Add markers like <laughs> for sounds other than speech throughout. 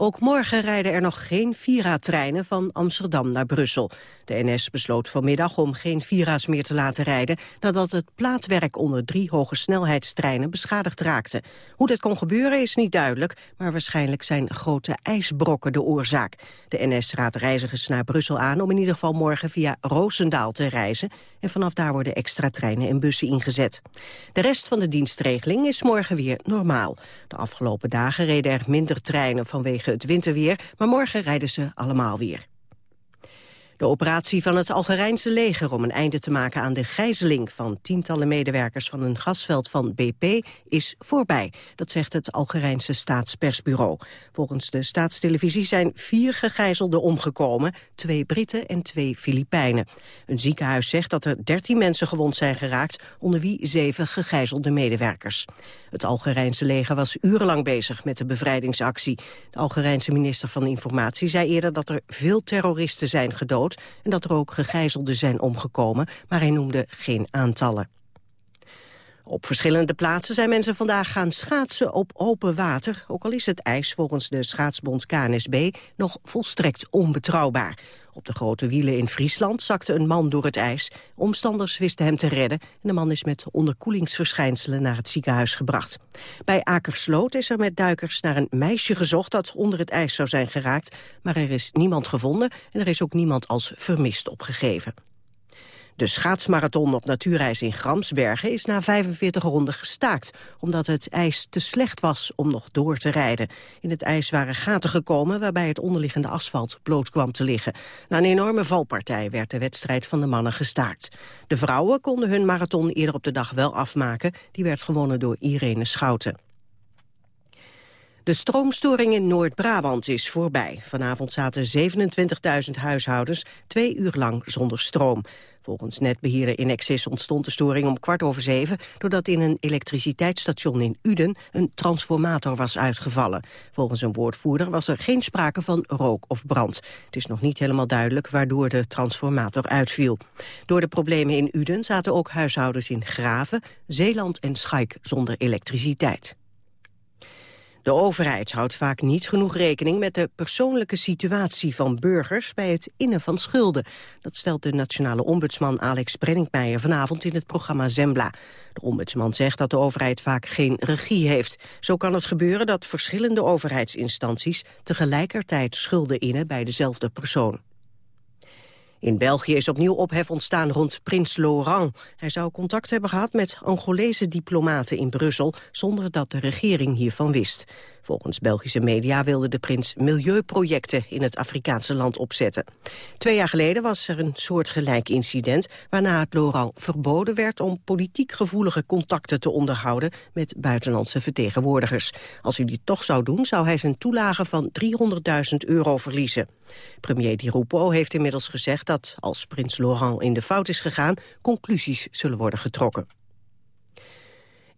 Ook morgen rijden er nog geen Vira-treinen van Amsterdam naar Brussel. De NS besloot vanmiddag om geen Vira's meer te laten rijden... nadat het plaatwerk onder drie hoge snelheidstreinen beschadigd raakte. Hoe dat kon gebeuren is niet duidelijk... maar waarschijnlijk zijn grote ijsbrokken de oorzaak. De NS raadt reizigers naar Brussel aan om in ieder geval morgen via Roosendaal te reizen... en vanaf daar worden extra treinen en bussen ingezet. De rest van de dienstregeling is morgen weer normaal. De afgelopen dagen reden er minder treinen vanwege het winterweer... maar morgen rijden ze allemaal weer. De operatie van het Algerijnse leger om een einde te maken aan de gijzeling van tientallen medewerkers van een gasveld van BP is voorbij. Dat zegt het Algerijnse staatspersbureau. Volgens de staatstelevisie zijn vier gegijzelden omgekomen, twee Britten en twee Filipijnen. Een ziekenhuis zegt dat er dertien mensen gewond zijn geraakt, onder wie zeven gegijzelde medewerkers. Het Algerijnse leger was urenlang bezig met de bevrijdingsactie. De Algerijnse minister van Informatie zei eerder dat er veel terroristen zijn gedood en dat er ook gegijzelden zijn omgekomen, maar hij noemde geen aantallen. Op verschillende plaatsen zijn mensen vandaag gaan schaatsen op open water. Ook al is het ijs volgens de schaatsbond KNSB nog volstrekt onbetrouwbaar. Op de grote wielen in Friesland zakte een man door het ijs. Omstanders wisten hem te redden en de man is met onderkoelingsverschijnselen naar het ziekenhuis gebracht. Bij Akersloot is er met duikers naar een meisje gezocht dat onder het ijs zou zijn geraakt, maar er is niemand gevonden en er is ook niemand als vermist opgegeven. De schaatsmarathon op natuurreis in Gramsbergen is na 45 ronden gestaakt, omdat het ijs te slecht was om nog door te rijden. In het ijs waren gaten gekomen waarbij het onderliggende asfalt bloot kwam te liggen. Na een enorme valpartij werd de wedstrijd van de mannen gestaakt. De vrouwen konden hun marathon eerder op de dag wel afmaken. Die werd gewonnen door Irene Schouten. De stroomstoring in Noord-Brabant is voorbij. Vanavond zaten 27.000 huishoudens twee uur lang zonder stroom. Volgens netbeheerder Inexis ontstond de storing om kwart over zeven... doordat in een elektriciteitsstation in Uden een transformator was uitgevallen. Volgens een woordvoerder was er geen sprake van rook of brand. Het is nog niet helemaal duidelijk waardoor de transformator uitviel. Door de problemen in Uden zaten ook huishoudens in Graven, Zeeland en Schaik zonder elektriciteit. De overheid houdt vaak niet genoeg rekening met de persoonlijke situatie van burgers bij het innen van schulden. Dat stelt de nationale ombudsman Alex Brenningmeijer vanavond in het programma Zembla. De ombudsman zegt dat de overheid vaak geen regie heeft. Zo kan het gebeuren dat verschillende overheidsinstanties tegelijkertijd schulden innen bij dezelfde persoon. In België is opnieuw ophef ontstaan rond prins Laurent. Hij zou contact hebben gehad met Angolese diplomaten in Brussel... zonder dat de regering hiervan wist. Volgens Belgische media wilde de prins milieuprojecten in het Afrikaanse land opzetten. Twee jaar geleden was er een soortgelijk incident... waarna het Laurent verboden werd om politiek gevoelige contacten te onderhouden... met buitenlandse vertegenwoordigers. Als hij dit toch zou doen, zou hij zijn toelage van 300.000 euro verliezen. Premier Di Rupo heeft inmiddels gezegd dat als prins Laurent in de fout is gegaan... conclusies zullen worden getrokken.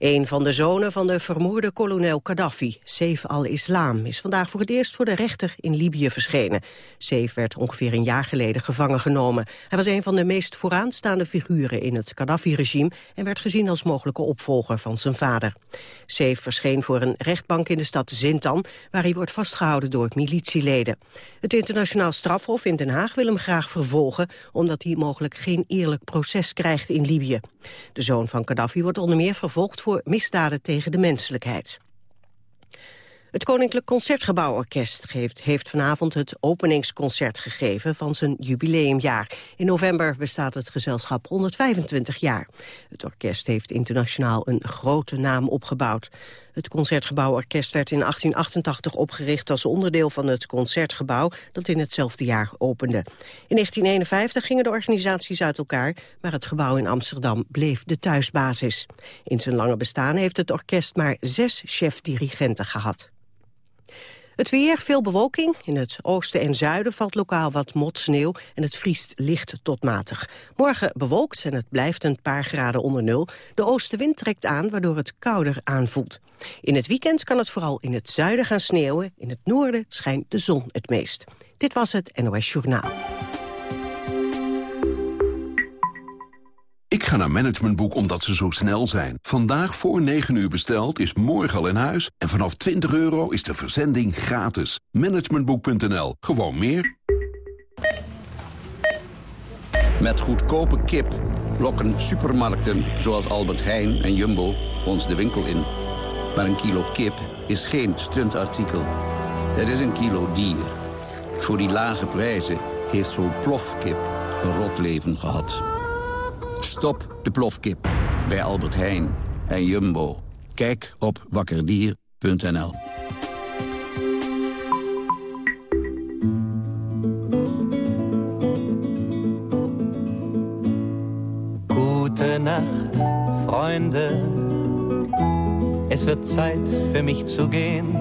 Een van de zonen van de vermoorde kolonel Gaddafi, Saif al-Islam, is vandaag voor het eerst voor de rechter in Libië verschenen. Saif werd ongeveer een jaar geleden gevangen genomen. Hij was een van de meest vooraanstaande figuren in het Gaddafi-regime en werd gezien als mogelijke opvolger van zijn vader. Saif verscheen voor een rechtbank in de stad Zintan, waar hij wordt vastgehouden door militieleden. Het internationaal strafhof in Den Haag wil hem graag vervolgen, omdat hij mogelijk geen eerlijk proces krijgt in Libië. De zoon van Gaddafi wordt onder meer vervolgd voor voor misdaden tegen de menselijkheid. Het Koninklijk Concertgebouworkest heeft, heeft vanavond het openingsconcert gegeven van zijn jubileumjaar. In november bestaat het gezelschap 125 jaar. Het orkest heeft internationaal een grote naam opgebouwd. Het Concertgebouworkest werd in 1888 opgericht als onderdeel van het Concertgebouw dat in hetzelfde jaar opende. In 1951 gingen de organisaties uit elkaar, maar het gebouw in Amsterdam bleef de thuisbasis. In zijn lange bestaan heeft het orkest maar zes chef-dirigenten gehad. Het weer, veel bewolking. In het oosten en zuiden valt lokaal wat motsneeuw en het vriest licht tot matig. Morgen bewolkt en het blijft een paar graden onder nul. De oostenwind trekt aan, waardoor het kouder aanvoelt. In het weekend kan het vooral in het zuiden gaan sneeuwen. In het noorden schijnt de zon het meest. Dit was het NOS Journaal. Ik ga naar Managementboek omdat ze zo snel zijn. Vandaag voor 9 uur besteld is morgen al in huis. En vanaf 20 euro is de verzending gratis. Managementboek.nl. Gewoon meer. Met goedkope kip lokken supermarkten zoals Albert Heijn en Jumbo ons de winkel in. Maar een kilo kip is geen stuntartikel. Het is een kilo dier. Voor die lage prijzen heeft zo'n plofkip een rot leven gehad. Stop de plofkip bij Albert Heijn en Jumbo. Kijk op wakkerdier.nl. Nacht, Freunde. Es wird Zeit für mich zu gehen.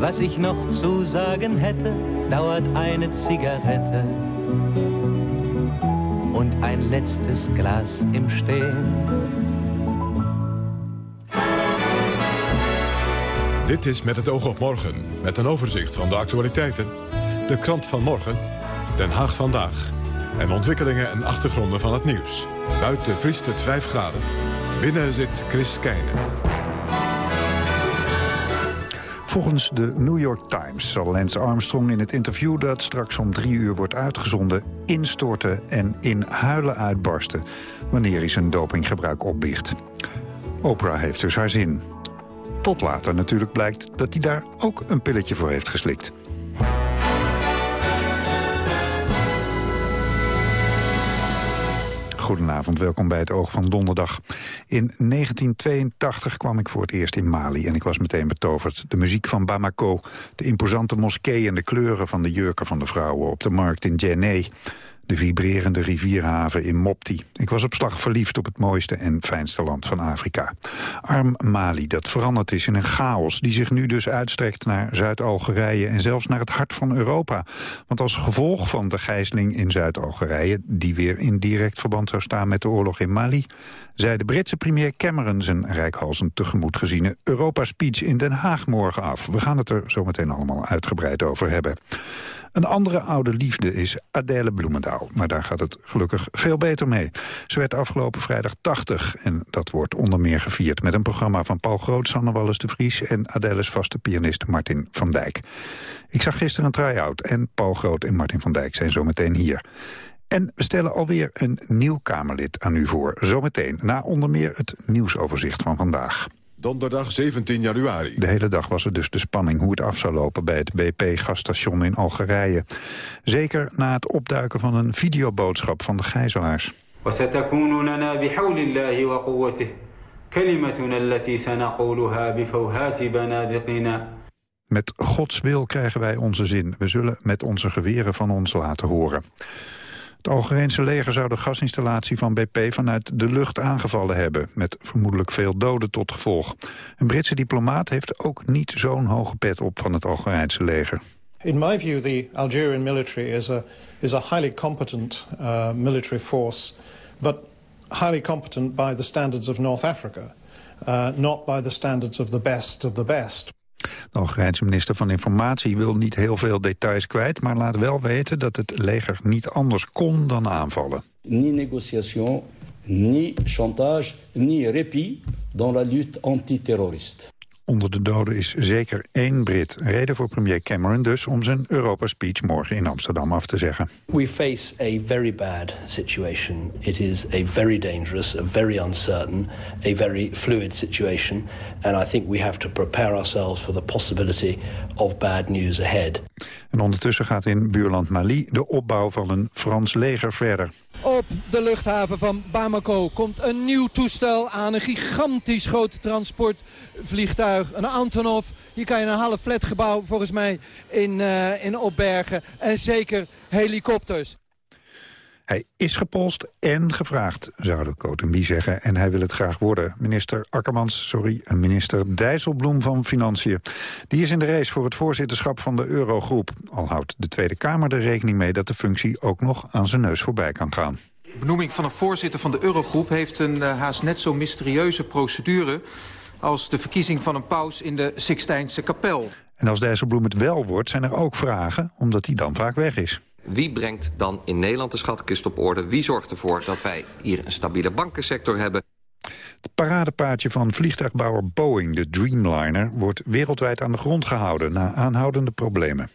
Was ich noch zu sagen hätte, dauert eine Zigarette ein letztes Glas im Stehen. Dit is Met het oog op morgen, met een overzicht van de actualiteiten. De krant van morgen, Den Haag vandaag. En ontwikkelingen en achtergronden van het nieuws. Buiten vriest het 5 graden. Binnen zit Chris Keijnen. Volgens de New York Times zal Lance Armstrong in het interview dat straks om drie uur wordt uitgezonden... instorten en in huilen uitbarsten wanneer hij zijn dopinggebruik opbiecht. Oprah heeft dus haar zin. Tot later natuurlijk blijkt dat hij daar ook een pilletje voor heeft geslikt. Goedenavond, welkom bij het Oog van Donderdag. In 1982 kwam ik voor het eerst in Mali en ik was meteen betoverd. De muziek van Bamako, de imposante moskee en de kleuren van de jurken van de vrouwen op de markt in Djenné de vibrerende rivierhaven in Mopti. Ik was op slag verliefd op het mooiste en fijnste land van Afrika. Arm Mali, dat veranderd is in een chaos... die zich nu dus uitstrekt naar Zuid-Algerije... en zelfs naar het hart van Europa. Want als gevolg van de gijzeling in Zuid-Algerije... die weer in direct verband zou staan met de oorlog in Mali zei de Britse premier Cameron zijn rijkhalsend tegemoet geziene Europa-speech in Den Haag morgen af. We gaan het er zo meteen allemaal uitgebreid over hebben. Een andere oude liefde is Adèle Bloemendaal. Maar daar gaat het gelukkig veel beter mee. Ze werd afgelopen vrijdag 80 en dat wordt onder meer gevierd... met een programma van Paul Groot, Sanne de Vries... en Adèle's vaste pianist Martin van Dijk. Ik zag gisteren een try-out en Paul Groot en Martin van Dijk zijn zo meteen hier. En we stellen alweer een nieuw Kamerlid aan u voor. Zometeen, na onder meer het nieuwsoverzicht van vandaag. Donderdag 17 januari. De hele dag was er dus de spanning hoe het af zou lopen bij het BP-gasstation in Algerije. Zeker na het opduiken van een videoboodschap van de gijzelaars. Met Gods wil krijgen wij onze zin. We zullen met onze geweren van ons laten horen. Het Algerijnse leger zou de gasinstallatie van BP vanuit de lucht aangevallen hebben... met vermoedelijk veel doden tot gevolg. Een Britse diplomaat heeft ook niet zo'n hoge pet op van het Algerijnse leger. In my view, the Algerian military is a, is a highly competent uh, military force... but highly competent by the standards of North Africa... Uh, not by the standards of the best of the best. De Algerijnse minister van Informatie wil niet heel veel details kwijt... maar laat wel weten dat het leger niet anders kon dan aanvallen. Ni négociation, ni chantage, ni répit dans la lutte antiterroriste. Onder de doden is zeker één Brit. Reden voor premier Cameron dus om zijn Europa-speech morgen in Amsterdam af te zeggen. We face a very bad situation. It is a very dangerous, a very uncertain, a very fluid situation. And I think we have to prepare ourselves for the possibility of bad news ahead. En ondertussen gaat in buurland Mali de opbouw van een Frans leger verder. Op de luchthaven van Bamako komt een nieuw toestel aan. Een gigantisch groot transportvliegtuig. Een Antonov. Hier kan je een half flatgebouw volgens mij in, uh, in opbergen. En zeker helikopters. Hij is gepolst en gevraagd, zou de Cotenby zeggen. En hij wil het graag worden. Minister Akkermans, sorry, minister Dijsselbloem van Financiën. Die is in de race voor het voorzitterschap van de Eurogroep. Al houdt de Tweede Kamer er rekening mee dat de functie ook nog aan zijn neus voorbij kan gaan. De benoeming van een voorzitter van de Eurogroep heeft een uh, haast net zo mysterieuze procedure als de verkiezing van een paus in de Sixtijnse kapel. En als Dijsselbloem het wel wordt, zijn er ook vragen, omdat hij dan vaak weg is. wie brengt dan in Nederland de schatkist op orde? Wie zorgt ervoor dat wij hier een stabiele bankensector hebben? Het paradepaardje van vliegtuigbouwer Boeing, de Dreamliner... wordt wereldwijd aan de grond gehouden na aanhoudende problemen.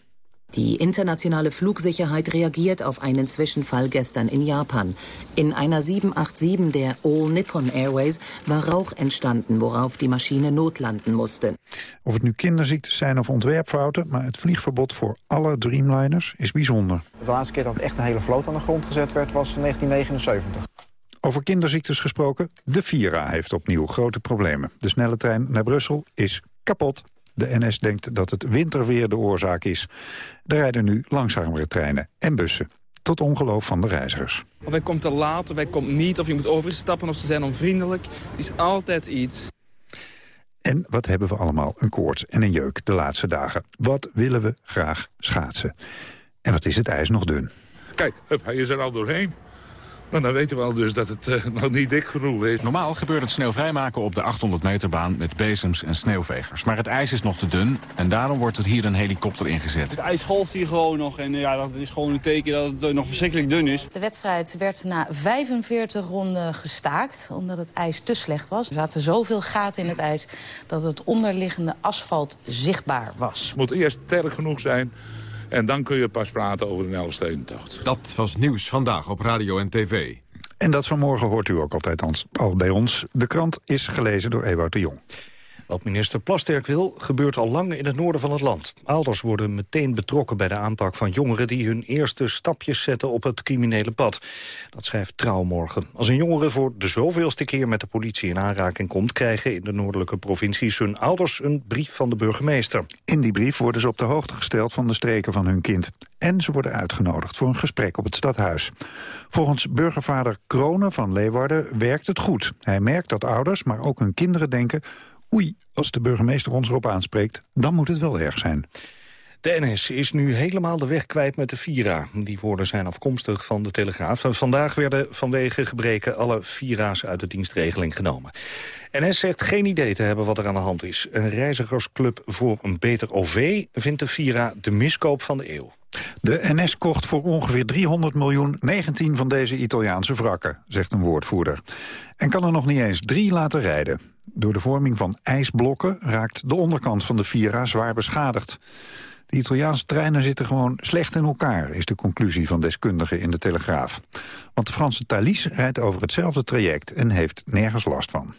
Die internationale Flugsicherheit reagiert auf einen Zwischenfall gestern in Japan. In einer 787 der All Nippon Airways war Rauch entstanden, worauf die Maschine notlanden musste. Of het nu kinderziektes zijn of ontwerpfouten, maar het vliegverbod voor alle Dreamliners is bijzonder. De laatste keer dat echt een hele vloot aan de grond gezet werd was in 1979. Over kinderziektes gesproken, de Vira heeft opnieuw grote problemen. De snelle trein naar Brussel is kapot. De NS denkt dat het winterweer de oorzaak is. Er rijden nu langzamere treinen en bussen. Tot ongeloof van de reizigers. Of hij komt te laat, of hij komt niet, of je moet overstappen, of ze zijn onvriendelijk. Het is altijd iets. En wat hebben we allemaal? Een koorts en een jeuk de laatste dagen. Wat willen we graag schaatsen? En wat is het ijs nog dun? Kijk, hup, hij is er al doorheen. Maar dan weten we al dus dat het uh, <laughs> nog niet dik genoeg is. Normaal gebeurt het sneeuw vrijmaken op de 800 meter baan met bezems en sneeuwvegers. Maar het ijs is nog te dun en daarom wordt er hier een helikopter ingezet. Het ijs golft hier gewoon nog en ja, dat is gewoon een teken dat het nog verschrikkelijk dun is. De wedstrijd werd na 45 ronden gestaakt omdat het ijs te slecht was. Er zaten zoveel gaten in het ijs dat het onderliggende asfalt zichtbaar was. Het moet eerst sterk genoeg zijn en dan kun je pas praten over een Elfstedentocht. Dat was nieuws vandaag op radio en tv. En dat vanmorgen hoort u ook altijd al bij ons. De krant is gelezen door Ewout de Jong. Wat minister Plasterk wil, gebeurt al lang in het noorden van het land. Ouders worden meteen betrokken bij de aanpak van jongeren... die hun eerste stapjes zetten op het criminele pad. Dat schrijft Trouw morgen. Als een jongere voor de zoveelste keer met de politie in aanraking komt... krijgen in de noordelijke provincies hun ouders een brief van de burgemeester. In die brief worden ze op de hoogte gesteld van de streken van hun kind. En ze worden uitgenodigd voor een gesprek op het stadhuis. Volgens burgervader Kronen van Leeuwarden werkt het goed. Hij merkt dat ouders, maar ook hun kinderen denken oei, als de burgemeester ons erop aanspreekt, dan moet het wel erg zijn. De NS is nu helemaal de weg kwijt met de Vira. Die woorden zijn afkomstig van de Telegraaf. Vandaag werden vanwege gebreken alle Vira's uit de dienstregeling genomen. NS zegt geen idee te hebben wat er aan de hand is. Een reizigersclub voor een beter OV vindt de Vira de miskoop van de eeuw. De NS kocht voor ongeveer 300 miljoen 19 van deze Italiaanse wrakken, zegt een woordvoerder. En kan er nog niet eens drie laten rijden. Door de vorming van ijsblokken raakt de onderkant van de Vira zwaar beschadigd. De Italiaanse treinen zitten gewoon slecht in elkaar, is de conclusie van deskundigen in de Telegraaf. Want de Franse Thalys rijdt over hetzelfde traject en heeft nergens last van.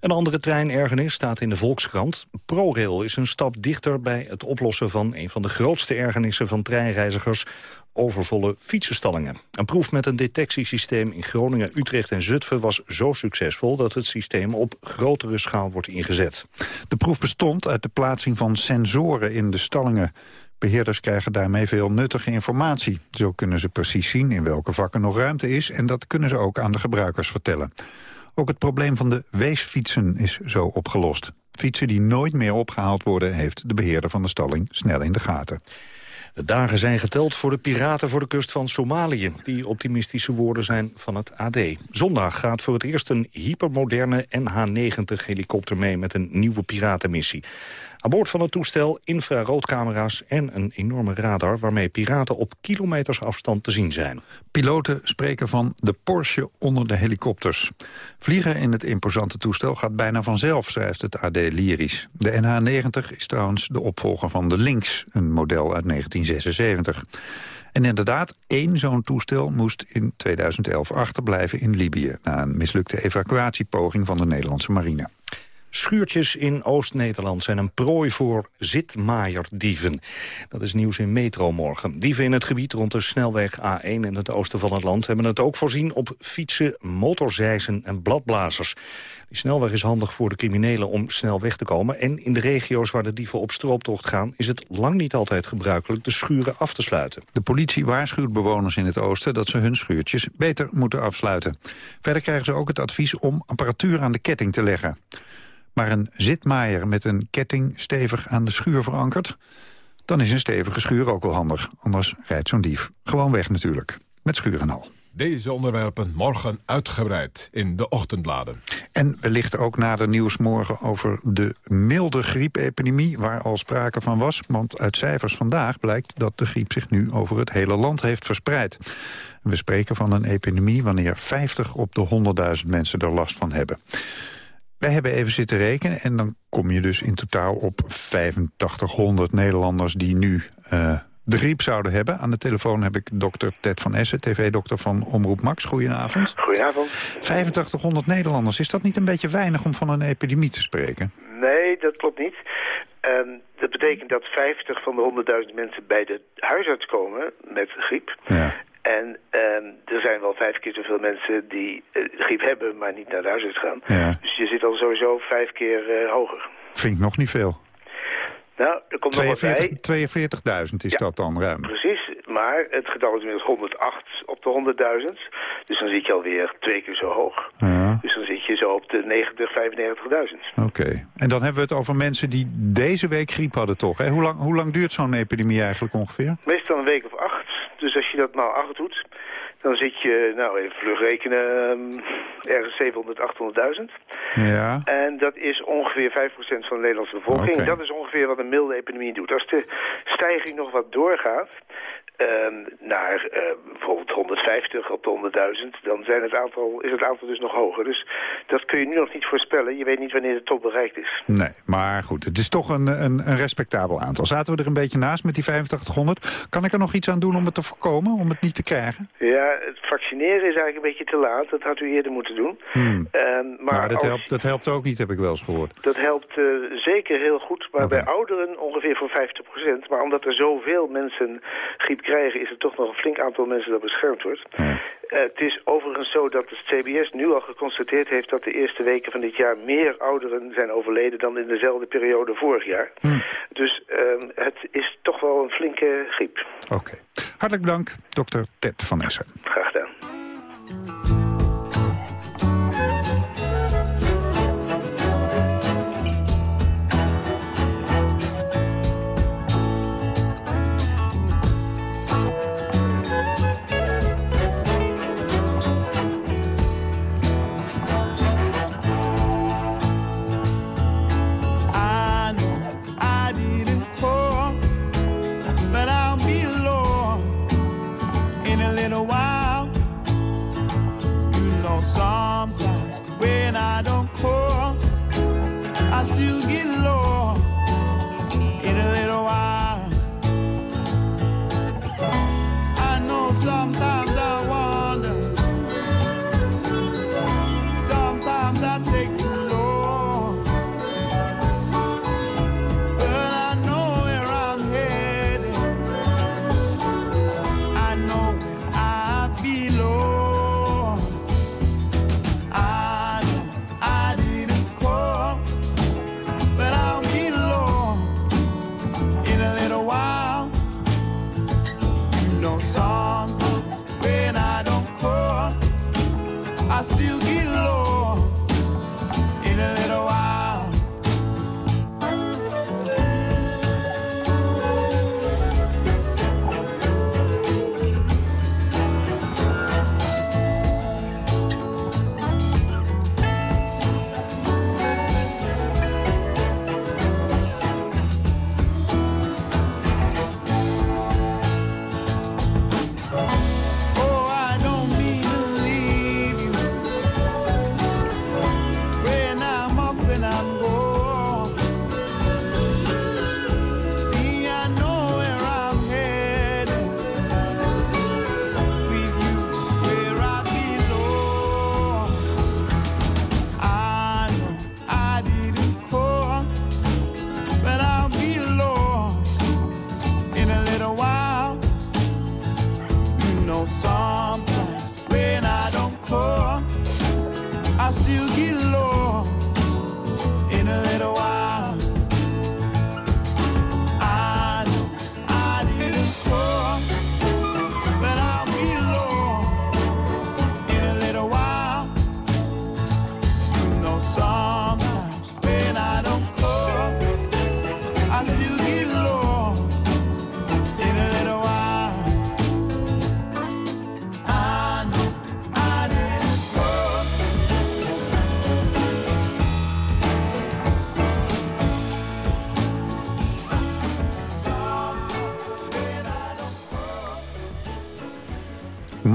Een andere treinergernis staat in de Volkskrant. ProRail is een stap dichter bij het oplossen van een van de grootste ergernissen van treinreizigers overvolle fietsenstallingen. Een proef met een detectiesysteem in Groningen, Utrecht en Zutphen was zo succesvol dat het systeem op grotere schaal wordt ingezet. De proef bestond uit de plaatsing van sensoren in de stallingen. Beheerders krijgen daarmee veel nuttige informatie. Zo kunnen ze precies zien in welke vakken nog ruimte is... en dat kunnen ze ook aan de gebruikers vertellen. Ook het probleem van de weesfietsen is zo opgelost. Fietsen die nooit meer opgehaald worden... heeft de beheerder van de stalling snel in de gaten. De dagen zijn geteld voor de piraten voor de kust van Somalië. Die optimistische woorden zijn van het AD. Zondag gaat voor het eerst een hypermoderne NH-90-helikopter mee... met een nieuwe piratenmissie. Aan boord van het toestel infraroodcamera's en een enorme radar... waarmee piraten op kilometers afstand te zien zijn. Piloten spreken van de Porsche onder de helikopters. Vliegen in het imposante toestel gaat bijna vanzelf, schrijft het AD lyrisch. De NH-90 is trouwens de opvolger van de Lynx, een model uit 1976. En inderdaad, één zo'n toestel moest in 2011 achterblijven in Libië... na een mislukte evacuatiepoging van de Nederlandse marine. Schuurtjes in Oost-Nederland zijn een prooi voor zitmaaierddieven. Dat is nieuws in Metro morgen. Dieven in het gebied rond de snelweg A1 in het oosten van het land... hebben het ook voorzien op fietsen, motorzijzen en bladblazers. Die snelweg is handig voor de criminelen om snel weg te komen. En in de regio's waar de dieven op strooptocht gaan... is het lang niet altijd gebruikelijk de schuren af te sluiten. De politie waarschuwt bewoners in het oosten dat ze hun schuurtjes beter moeten afsluiten. Verder krijgen ze ook het advies om apparatuur aan de ketting te leggen. Maar een zitmaaier met een ketting stevig aan de schuur verankerd... dan is een stevige schuur ook wel handig. Anders rijdt zo'n dief gewoon weg natuurlijk. Met schuur en al. Deze onderwerpen morgen uitgebreid in de ochtendbladen. En wellicht ook nader nieuws morgen over de milde griepepidemie... waar al sprake van was, want uit cijfers vandaag blijkt... dat de griep zich nu over het hele land heeft verspreid. We spreken van een epidemie wanneer 50 op de 100.000 mensen er last van hebben. Wij hebben even zitten rekenen en dan kom je dus in totaal op 8500 Nederlanders die nu uh, de griep zouden hebben. Aan de telefoon heb ik dokter Ted van Essen, tv-dokter van Omroep Max. Goedenavond. Goedenavond. 8500 Nederlanders, is dat niet een beetje weinig om van een epidemie te spreken? Nee, dat klopt niet. Um, dat betekent dat 50 van de 100.000 mensen bij de huisarts komen met griep. Ja. En um, er zijn wel vijf keer zoveel mensen die uh, griep hebben, maar niet naar de huisarts gaan. Ja. Dus je zit al sowieso vijf keer uh, hoger. Vind ik nog niet veel. Nou, er komt nog wat bij. 42.000 is Ja. dat dan ruim. Precies, maar het getal is inmiddels 108 op de 100.000. Dus dan zit je alweer twee keer zo hoog. Ja, Dus dan zit je zo op de 90, 95.000. Oké. En dan hebben we het over mensen die deze week griep hadden toch? Hè? Hoe, lang, hoe lang duurt zo'n epidemie eigenlijk ongeveer? Meestal een week of acht. Dus als je dat nou acht doet, dan zit je, nou even vlug rekenen, um, ergens 700, 800.000. Ja. En dat is ongeveer 5% van de Nederlandse bevolking. Dat is ongeveer wat een milde epidemie doet. Als de stijging nog wat doorgaat ehm, naar eh, bijvoorbeeld 150 op de 100.000... dan zijn het aantal, is het aantal dus nog hoger. Dus dat kun je nu nog niet voorspellen. Je weet niet wanneer de top bereikt is. Nee, maar goed, het is toch een, een, een respectabel aantal. Zaten we er een beetje naast met die 8500? Kan ik er nog iets aan doen om het te voorkomen, om het niet te krijgen? Ja, het vaccineren is eigenlijk een beetje te laat. Dat had u eerder moeten doen. Hmm. Ehm, maar Maar dat als- helpt, dat helpt ook niet, heb ik wel eens gehoord. Dat helpt eh, zeker heel goed, maar bij ouderen ongeveer voor 50%. Maar omdat er zoveel mensen griep krijgen, is er toch nog een flink aantal mensen dat beschermd wordt. Eh, het is overigens zo dat het CBS nu al geconstateerd heeft dat de eerste weken van dit jaar meer ouderen zijn overleden dan in dezelfde periode vorig jaar. Dus ehm, het is toch wel een flinke griep. Oké. Hartelijk bedankt, dokter Ted van Essen.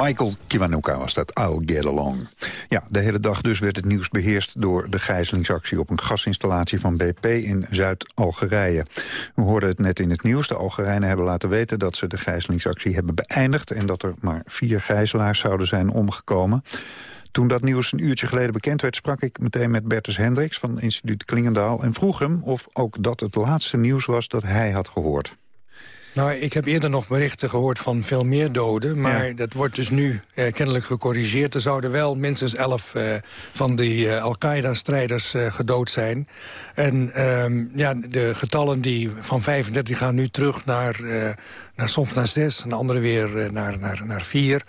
Michael Kiwanuka was dat, I'll Get Along. Ja, de hele dag dus werd het nieuws beheerst door de gijzelingsactie... op een gasinstallatie van BP in Zuid-Algerije. We hoorden het net in het nieuws. De Algerijnen hebben laten weten dat ze de gijzelingsactie hebben beëindigd... en dat er maar vier gijzelaars zouden zijn omgekomen. Toen dat nieuws een uurtje geleden bekend werd... sprak ik meteen met Bertus Hendricks van instituut Klingendaal... en vroeg hem of ook dat het laatste nieuws was dat hij had gehoord. Nou, ik heb eerder nog berichten gehoord van veel meer doden. Maar dat wordt dus nu eh, kennelijk gecorrigeerd. Er zouden wel minstens elf eh, van die uh, Al-Qaeda-strijders eh, gedood zijn. En ehm, ja, de getallen die van 35 gaan nu terug naar, eh, naar soms naar zes. En de andere weer eh, naar, naar, naar vier.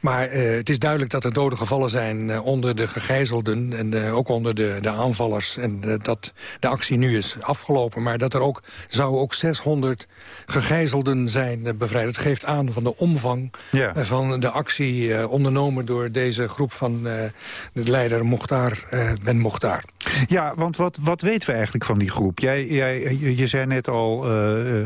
Maar het is duidelijk dat er doden gevallen zijn onder de gegijzelden. En ook onder de, de aanvallers. En dat de actie nu is afgelopen. Maar dat er ook, zou ook 600 gegijzelden zijn eh, bevrijd. Het geeft aan van de omvang eh, van de actie eh, ondernomen door deze groep van de leider Mokhtar Ben Mokhtar. Ja, want wat, wat weten we eigenlijk van die groep? Jij, jij, je zei net al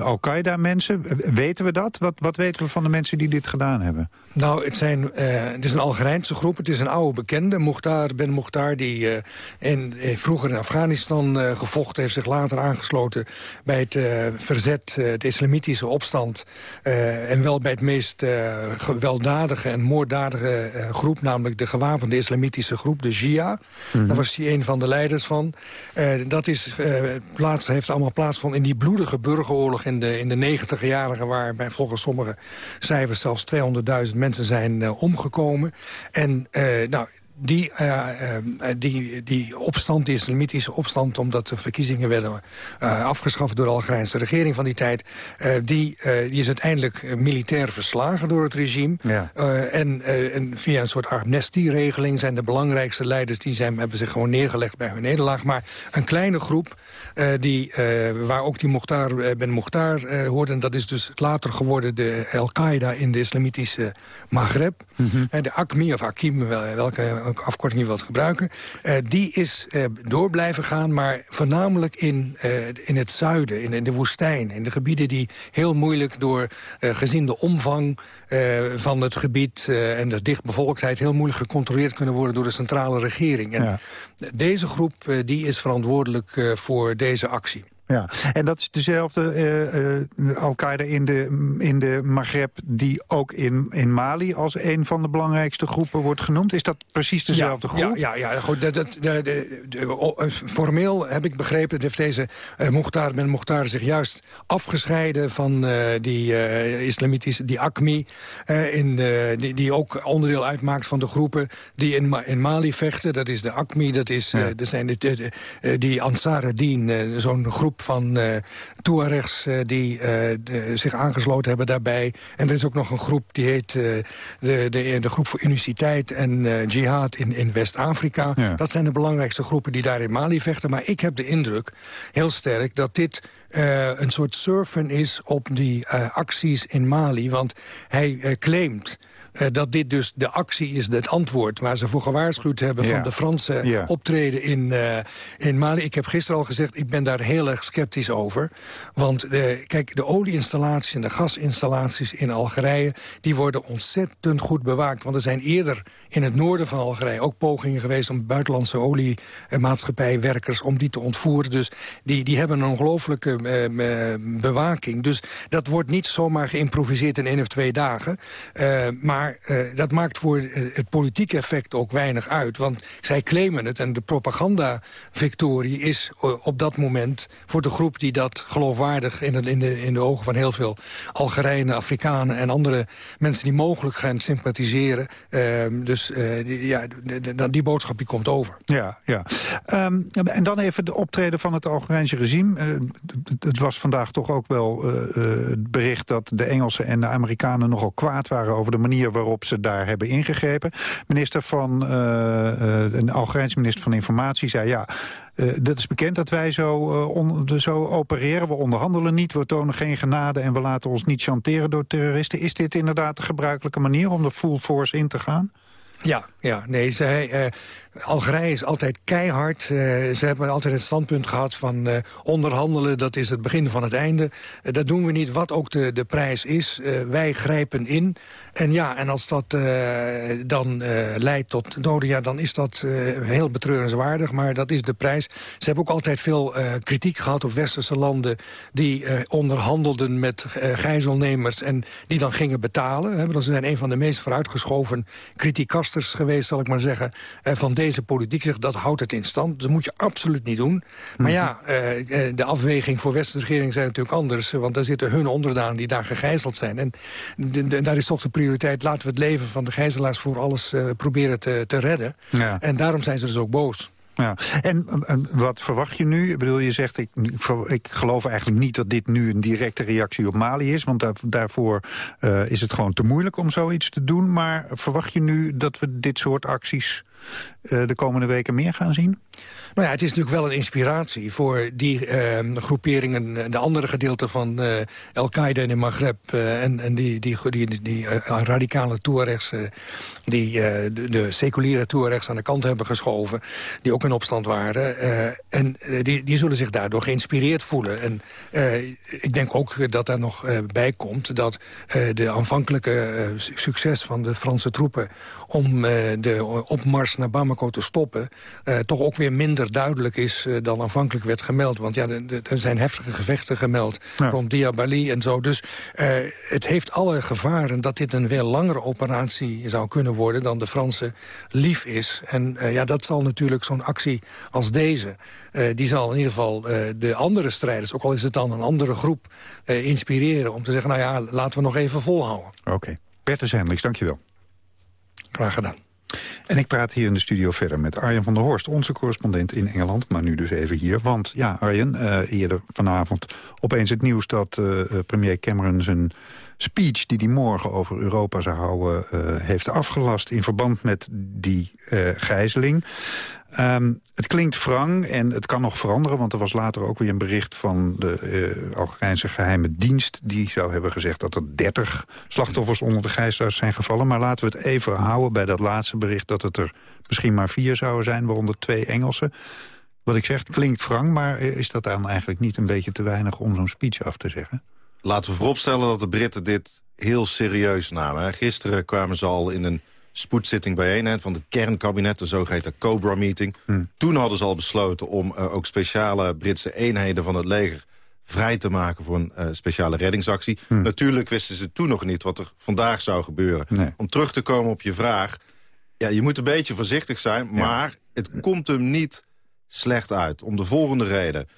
Al-Qaeda-mensen. Weten we dat? Wat, wat weten we van de mensen die dit gedaan hebben? Nou, het, zijn, het is een Algerijnse groep. Het is een oude bekende, Mokhtar Ben Mokhtar... die in, vroeger in Afghanistan gevochten heeft, zich later aangesloten... bij het verzet, het islamitische opstand. En wel bij het meest gewelddadige en moorddadige groep... namelijk de gewapende islamitische groep, de Shia. Mm Daar was hij een van de leiders van. dat is, plaats, heeft allemaal plaatsgevonden in die bloedige burgeroorlog... in de, in de 90 jarigen waarbij volgens sommige cijfers zelfs 200.000 mensen zijn omgekomen. En nou, die, uh, die, die opstand, die islamitische opstand... omdat de verkiezingen werden uh, afgeschaft door de Algerijnse regering van die tijd... die, die is uiteindelijk militair verslagen door het regime. Ja. En, en, via een soort amnestieregeling zijn de belangrijkste leiders... die zijn, hebben zich gewoon neergelegd bij hun nederlaag. Maar een kleine groep, die, waar ook die Mokhtar, Ben Mokhtar hoort... en dat is dus later geworden de Al-Qaeda in de islamitische Maghreb. Mm -hmm. de ACMI of Akim, welke afkorting je wilt gebruiken... Die is door blijven gaan, maar voornamelijk in, in het zuiden, in, in, de woestijn. In de gebieden die heel moeilijk door, gezien de omvang van het gebied... en de dichtbevolktheid heel moeilijk gecontroleerd kunnen worden... door de centrale regering. En ja. deze groep die is verantwoordelijk voor deze actie. Ja, en dat is dezelfde uh, uh, Al-Qaeda in de, in de Maghreb... die ook in, in Mali als een van de belangrijkste groepen wordt genoemd. Is dat precies dezelfde ja, groep? Ja, ja, ja goed, dat, dat, de, de, de, formeel heb ik begrepen... heeft deze uh, Ben Mukhtar zich juist afgescheiden... van die islamitische, die ACMI... in, die, die ook onderdeel uitmaakt van de groepen die in, in Mali vechten. Dat is de ACMI, dat, is, ja. dat zijn de, die Ansar ad-Din, zo'n groep van uh, Tuaregs uh, die uh, de, zich aangesloten hebben daarbij. En er is ook nog een groep die heet de, de, de, groep voor uniciteit en jihad in, in West-Afrika. Ja. Dat zijn de belangrijkste groepen die daar in Mali vechten. Maar ik heb de indruk, heel sterk, dat dit... Een soort surfen is op die acties in Mali. Want hij claimt uh, dat dit dus de actie is, het antwoord... waar ze voor gewaarschuwd hebben ja. van de Franse ja. optreden in, uh, in Mali. Ik heb gisteren al gezegd, ik ben daar heel erg sceptisch over. Want uh, kijk, de olieinstallaties en de gasinstallaties in Algerije... die worden ontzettend goed bewaakt. Want er zijn eerder in het noorden van Algerije ook pogingen geweest... om buitenlandse oliemaatschappijwerkers om die te ontvoeren. Dus die, die hebben een ongelooflijke bewaking. Dus dat wordt niet zomaar geïmproviseerd in één of twee dagen. maar maar uh, dat maakt voor uh, het politieke effect ook weinig uit. Want zij claimen het en de propaganda-victorie is uh, op dat moment... voor de groep die dat geloofwaardig in de, in de, in de ogen van heel veel Algerijnen, Afrikanen... en andere mensen die mogelijk gaan sympathiseren. Ehm, dus die, ja, die, die boodschap die komt over. Ja, ja. Um, en dan even de optreden van het Algerijnse regime. het was vandaag toch ook wel het bericht dat de Engelsen en de Amerikanen nogal kwaad waren over de manier waarop ze daar hebben ingegrepen. Minister van, uh, uh, een Algerijnse minister van Informatie zei... ja, uh, dat is bekend dat wij zo, on, zo opereren. We onderhandelen niet, we tonen geen genade... en we laten ons niet chanteren door terroristen. Is dit inderdaad de gebruikelijke manier om de full force in te gaan? Ja, ja nee, zij, eh, Algerije is altijd keihard. Uh, ze hebben altijd het standpunt gehad van uh, onderhandelen... dat is het begin van het einde. Uh, dat doen we niet, wat ook de, de prijs is. wij grijpen in. En ja, en als dat dan leidt tot doden... Ja, dan is dat heel betreurenswaardig, maar dat is de prijs. Ze hebben ook altijd veel kritiek gehad op westerse landen... die onderhandelden met gijzelnemers en die dan gingen betalen. Dat zijn een van de meest vooruitgeschoven geweest, zal ik maar zeggen... van deze politiek dat houdt het in stand. Dat moet je absoluut niet doen. Maar Mhm. ja, eh, eh, de afweging voor westerse regering zijn natuurlijk anders. eh, Want daar zitten hun onderdanen die daar gegijzeld zijn. En daar is toch de prioriteit... laten we het leven van de gijzelaars voor alles eh, proberen te, te redden. Ja. En daarom zijn ze dus ook boos. Ja. En, en wat verwacht je nu? Ik bedoel, je zegt, ik, ik geloof eigenlijk niet dat dit nu een directe reactie op Mali is. Want daar, daarvoor eh, is het gewoon te moeilijk om zoiets te doen. Maar verwacht je nu dat we dit soort acties eh, de komende weken meer gaan zien? Nou ja, het is natuurlijk wel een inspiratie voor die eh, groeperingen... eh, de andere gedeelten van eh, Al-Qaeda in de Maghreb... eh, en, en die, die, die, die, radicale Tuaregs... eh, die de, de seculiere Tuaregs aan de kant hebben geschoven... die ook in opstand waren. en die, die zullen zich daardoor geïnspireerd voelen. En ik denk ook dat daar nog bij komt... dat de aanvankelijke su- succes van de Franse troepen... om eh, de opmars naar Bamako te stoppen... eh, toch ook weer minder duidelijk is eh, dan aanvankelijk werd gemeld. Want ja, er zijn heftige gevechten gemeld rond Diabali en zo. Dus het heeft alle gevaren dat dit een veel langere operatie zou kunnen worden... dan de Franse lief is. En ja, dat zal natuurlijk zo'n actie als deze... die zal in ieder geval de andere strijders, ook al is het dan een andere groep... inspireren om te zeggen, nou ja, laten we nog even volhouden. Oké. Bertus Hendricks, dankjewel. Graag gedaan. En ik praat hier in de studio verder met Arjen van der Horst, onze correspondent in Engeland. Maar nu dus even hier. Want ja, Arjen, eh, eerder vanavond opeens het nieuws dat eh, eh, premier Cameron zijn speech die hij morgen over Europa zou houden, eh, heeft afgelast in verband met die eh, gijzeling. Ehm, het klinkt wrang en het kan nog veranderen... want er was later ook weer een bericht van de eh Algerijnse geheime dienst... die zou hebben gezegd dat er 30 slachtoffers onder de gijzelaars zijn gevallen. Maar laten we het even houden bij dat laatste bericht... dat het er misschien maar vier zouden zijn, waaronder twee Engelsen. Wat ik zeg, klinkt wrang, maar is dat dan eigenlijk niet een beetje te weinig... om zo'n speech af te zeggen? Laten we vooropstellen dat de Britten dit heel serieus namen. hè. Gisteren kwamen ze al in een spoedzitting bijeen hè, van het kernkabinet, de zogeheten Cobra-meeting. Toen hadden ze al besloten om eh, ook speciale Britse eenheden van het leger vrij te maken voor een eh, speciale reddingsactie. Natuurlijk wisten ze toen nog niet wat er vandaag zou gebeuren. Om terug te komen op je vraag, ja, je moet een beetje voorzichtig zijn, maar het komt hem niet slecht uit. Om de volgende reden.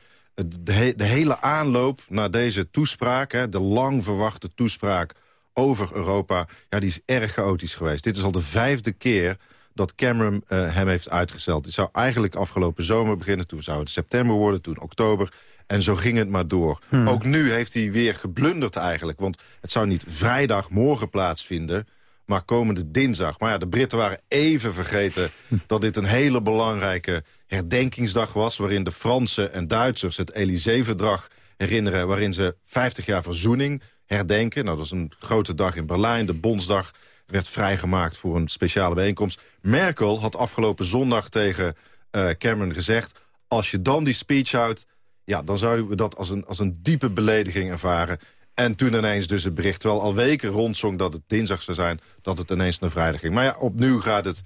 De, he- de hele aanloop naar deze toespraak, hè, de lang verwachte toespraak over Europa... Ja, die is erg chaotisch geweest. Dit is al de vijfde keer dat Cameron eh, hem heeft uitgesteld. Het zou eigenlijk afgelopen zomer beginnen. Toen zou het september worden, toen oktober. En zo ging het maar door. Ook nu heeft hij weer geblunderd eigenlijk. Want het zou niet vrijdag morgen plaatsvinden maar komende dinsdag. Maar ja, de Britten waren even vergeten <laughs> dat dit een hele belangrijke herdenkingsdag was... waarin de Fransen en Duitsers het Élysée-verdrag herinneren... waarin ze 50 jaar verzoening herdenken. Nou, dat was een grote dag in Berlijn. De Bondsdag werd vrijgemaakt voor een speciale bijeenkomst. Merkel had afgelopen zondag tegen eh, Cameron gezegd... als je dan die speech houdt, ja, dan zouden we dat als een, als een diepe belediging ervaren. En toen ineens dus het bericht, wel al weken rondzong dat het dinsdag zou zijn... dat het ineens naar vrijdag ging. Maar ja, opnieuw gaat het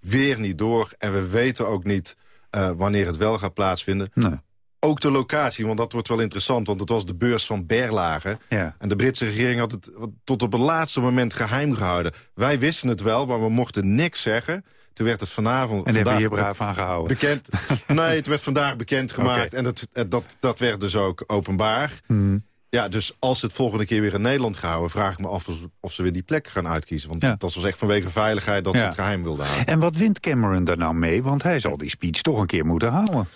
weer niet door. En we weten ook niet eh, wanneer het wel gaat plaatsvinden. Ook de locatie, want dat wordt wel interessant... want het was de beurs van Berlage. Ja. En de Britse regering had het tot op het laatste moment geheim gehouden. Wij wisten het wel, maar we mochten niks zeggen... Toen werd het vanavond... En daar heb je vandaag je braaf aan gehouden. Bekend. <laughs> nee, het werd vandaag bekendgemaakt. En dat, dat, dat werd dus ook openbaar. Hmm. Ja, dus als ze het volgende keer weer in Nederland gaan houden... vraag ik me af of, ze weer die plek gaan uitkiezen. Want dat was echt vanwege veiligheid dat ze Ja. het geheim wilden houden. En wat wint Cameron daar nou mee? Want hij zal die speech toch een keer moeten houden.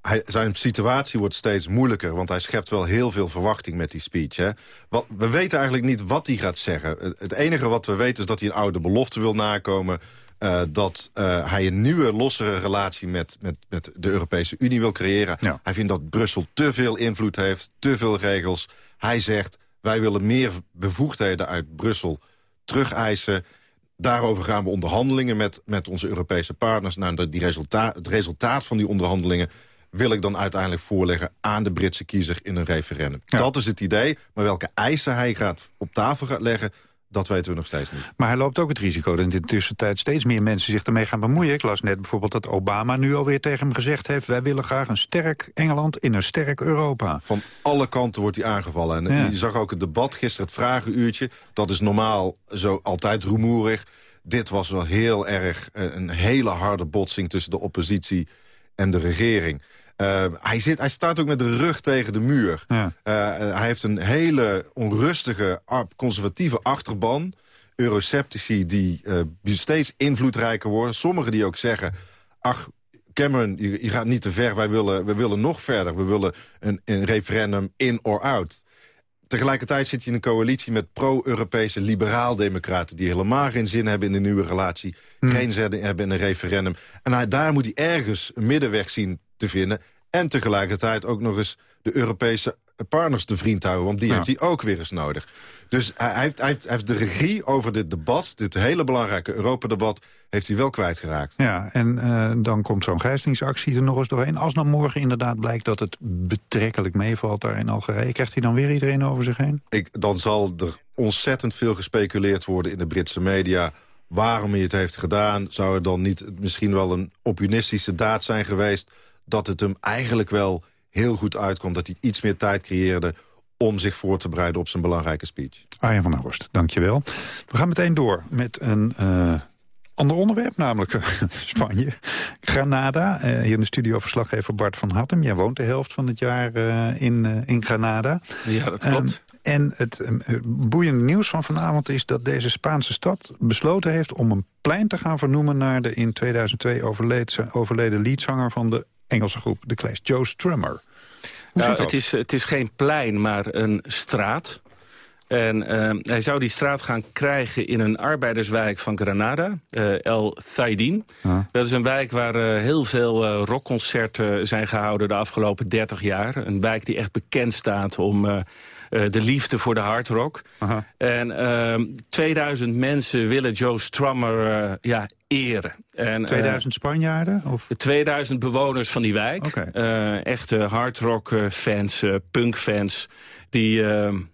Hij, zijn situatie wordt steeds moeilijker, want hij schept wel heel veel verwachting met die speech. Hè. Wat, we weten eigenlijk niet wat hij gaat zeggen. Het, het enige wat we weten is dat hij een oude belofte wil nakomen... eh, dat eh, hij een nieuwe, lossere relatie met, met, met de Europese Unie wil creëren. Hij vindt dat Brussel te veel invloed heeft, te veel regels. Hij zegt, wij willen meer bevoegdheden uit Brussel terugeisen Daarover gaan we onderhandelingen met, met onze Europese partners. Nou, die resultaat, het resultaat van die onderhandelingen wil ik dan uiteindelijk voorleggen aan de Britse kiezer in een referendum. Dat is het idee, maar welke eisen hij gaat op tafel gaat leggen... Dat weten we nog steeds niet. Maar hij loopt ook het risico dat in de tussentijd steeds meer mensen zich ermee gaan bemoeien. Ik las net bijvoorbeeld dat Obama nu alweer tegen hem gezegd heeft... wij willen graag een sterk Engeland in een sterk Europa. Van alle kanten wordt hij aangevallen. En je zag ook het debat gisteren, het vragenuurtje. Dat is normaal zo altijd rumoerig. Dit was wel heel erg eh, een hele harde botsing tussen de oppositie en de regering. Uh, hij, zit, hij staat ook met de rug tegen de muur. Ja. Uh, hij heeft een hele onrustige, conservatieve achterban. Eurosceptici die uh, steeds invloedrijker worden. Sommigen die ook zeggen... ach, Cameron, je, je, gaat niet te ver. Wij willen, we willen nog verder. We willen een, een referendum in or out. Tegelijkertijd zit je in een coalitie met pro-Europese liberaal-democraten... die helemaal geen zin hebben in een nieuwe relatie. Hmm. Geen zin hebben in een referendum. En hij, daar moet hij ergens een middenweg zien te vinden. En tegelijkertijd ook nog eens de Europese partners te vriend houden. Want die heeft hij ook weer eens nodig. Dus hij heeft, hij, heeft, de regie over dit debat, dit hele belangrijke Europa-debat... heeft hij wel kwijtgeraakt. Ja, en uh, dan komt zo'n gijzelingsactie er nog eens doorheen. Als dan morgen inderdaad blijkt dat het betrekkelijk meevalt daar in Algerije... krijgt hij dan weer iedereen over zich heen? Ik, dan zal er ontzettend veel gespeculeerd worden in de Britse media waarom hij het heeft gedaan. Zou er dan niet misschien wel een opportunistische daad zijn geweest dat het hem eigenlijk wel heel goed uitkomt. Dat hij iets meer tijd creëerde om zich voor te bereiden op zijn belangrijke speech. Arjen van der Horst, dankjewel. We gaan meteen door met een uh, ander onderwerp, namelijk <laughs> Spanje. Granada, uh, hier in de studio verslaggever Bart van Hattem. Jij woont de helft van het jaar uh, in, in Granada. Ja, dat klopt. Um, en het boeiende nieuws van vanavond is dat deze Spaanse stad besloten heeft... om een plein te gaan vernoemen naar de in 2002 overleden leadzanger van de Engelse groep The Clash, Joe Strummer. Nou, het, is, het is geen plein, maar een straat. En uh, hij zou die straat gaan krijgen in een arbeiderswijk van Granada, uh, El Thaidin. Dat is een wijk waar uh, heel veel rockconcerten zijn gehouden de afgelopen 30 jaar. Een wijk die echt bekend staat om de liefde voor de hardrock. En 2000 ehm, mensen willen Joe Strummer ja, eren. En, 2000 uh, Spanjaarden? Of? 2000 bewoners van die wijk. Okay. Uh, echte hardrock-fans, uh, punk-fans... die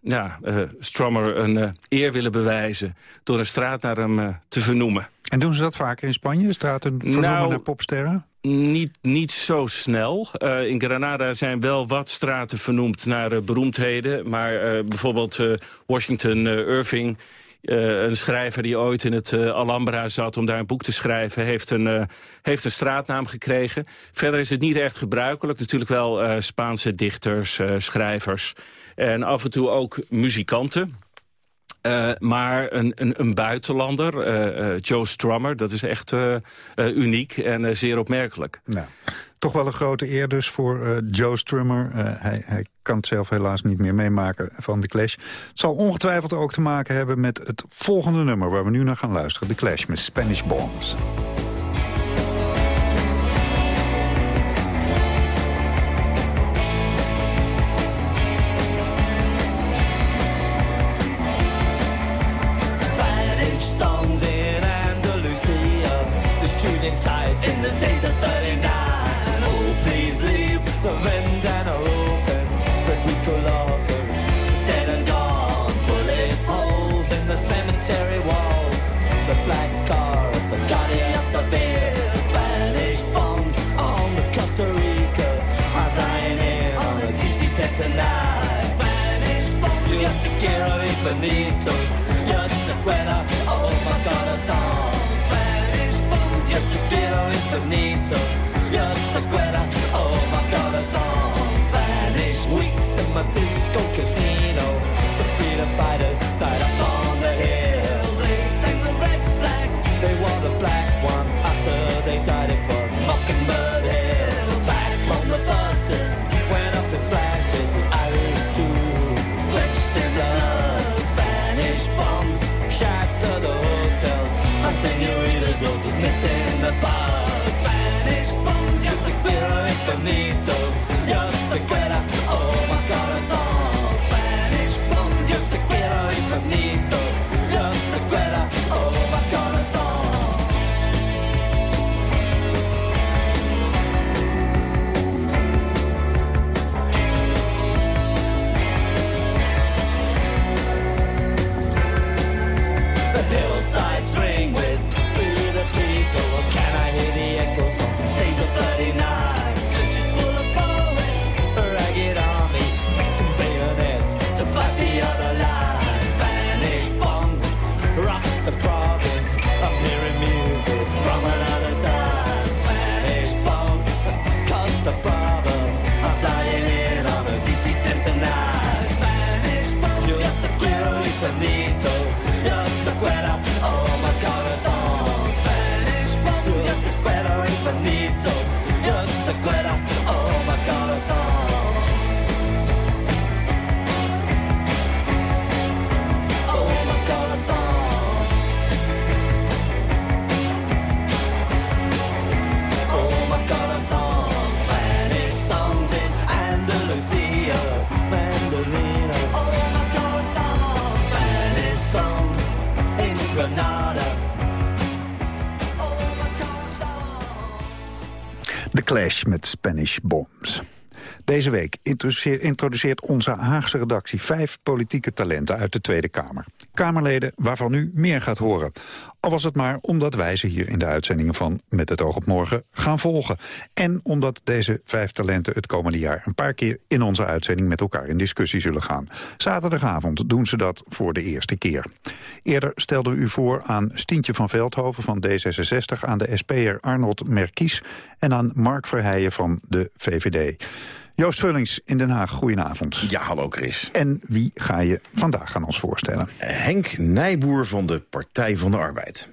ja, Strummer een eer willen bewijzen... door een straat naar hem te vernoemen. En doen ze dat vaker in Spanje? Straten vernoemen nou, naar popsterren? Niet, niet zo snel. Uh, in Granada zijn wel wat straten vernoemd naar uh, beroemdheden. Maar uh, bijvoorbeeld Washington Irving een schrijver die ooit in het Alhambra zat om daar een boek te schrijven... heeft een, heeft een straatnaam gekregen. Verder is het niet echt gebruikelijk. Natuurlijk wel Spaanse dichters, schrijvers en af en toe ook muzikanten. Uh, maar een, een, een buitenlander, uh, uh, Joe Strummer, dat is echt uniek en zeer opmerkelijk. Nou, toch wel een grote eer dus voor Joe Strummer. hij, hij kan het zelf helaas niet meer meemaken van de Clash. Het zal ongetwijfeld ook te maken hebben met het volgende nummer... waar we nu naar gaan luisteren, de Clash met Spanish Bombs. Benito, yo te acuerdas, oh my corazón. Spanish bones, yo te quiero infinito, yo te acuerdas, oh my corazón. Spanish weeks in my disco casino, the freedom fighters infinito, yo te quiero, oh my corazón. Spanish bombs, yo te quiero infinito, Met Spanish Bombs. Deze week introduceert onze Haagse redactie vijf politieke talenten uit de Tweede Kamer. Kamerleden waarvan u meer gaat horen. Al was het maar omdat wij ze hier in de uitzendingen van Met het oog op morgen gaan volgen. En omdat deze vijf talenten het komende jaar een paar keer in onze uitzending met elkaar in discussie zullen gaan. Zaterdagavond doen ze dat voor de eerste keer. Eerder stelden we u voor aan Stientje van Veldhoven van D66, aan de SP'er Arnold Merkies en aan Mark Verheijen van de VVD. Joost Vullings in Den Haag, goedenavond. Ja, hallo Chris. En wie ga je vandaag aan ons voorstellen? Henk Nijboer van de Partij van de Arbeid.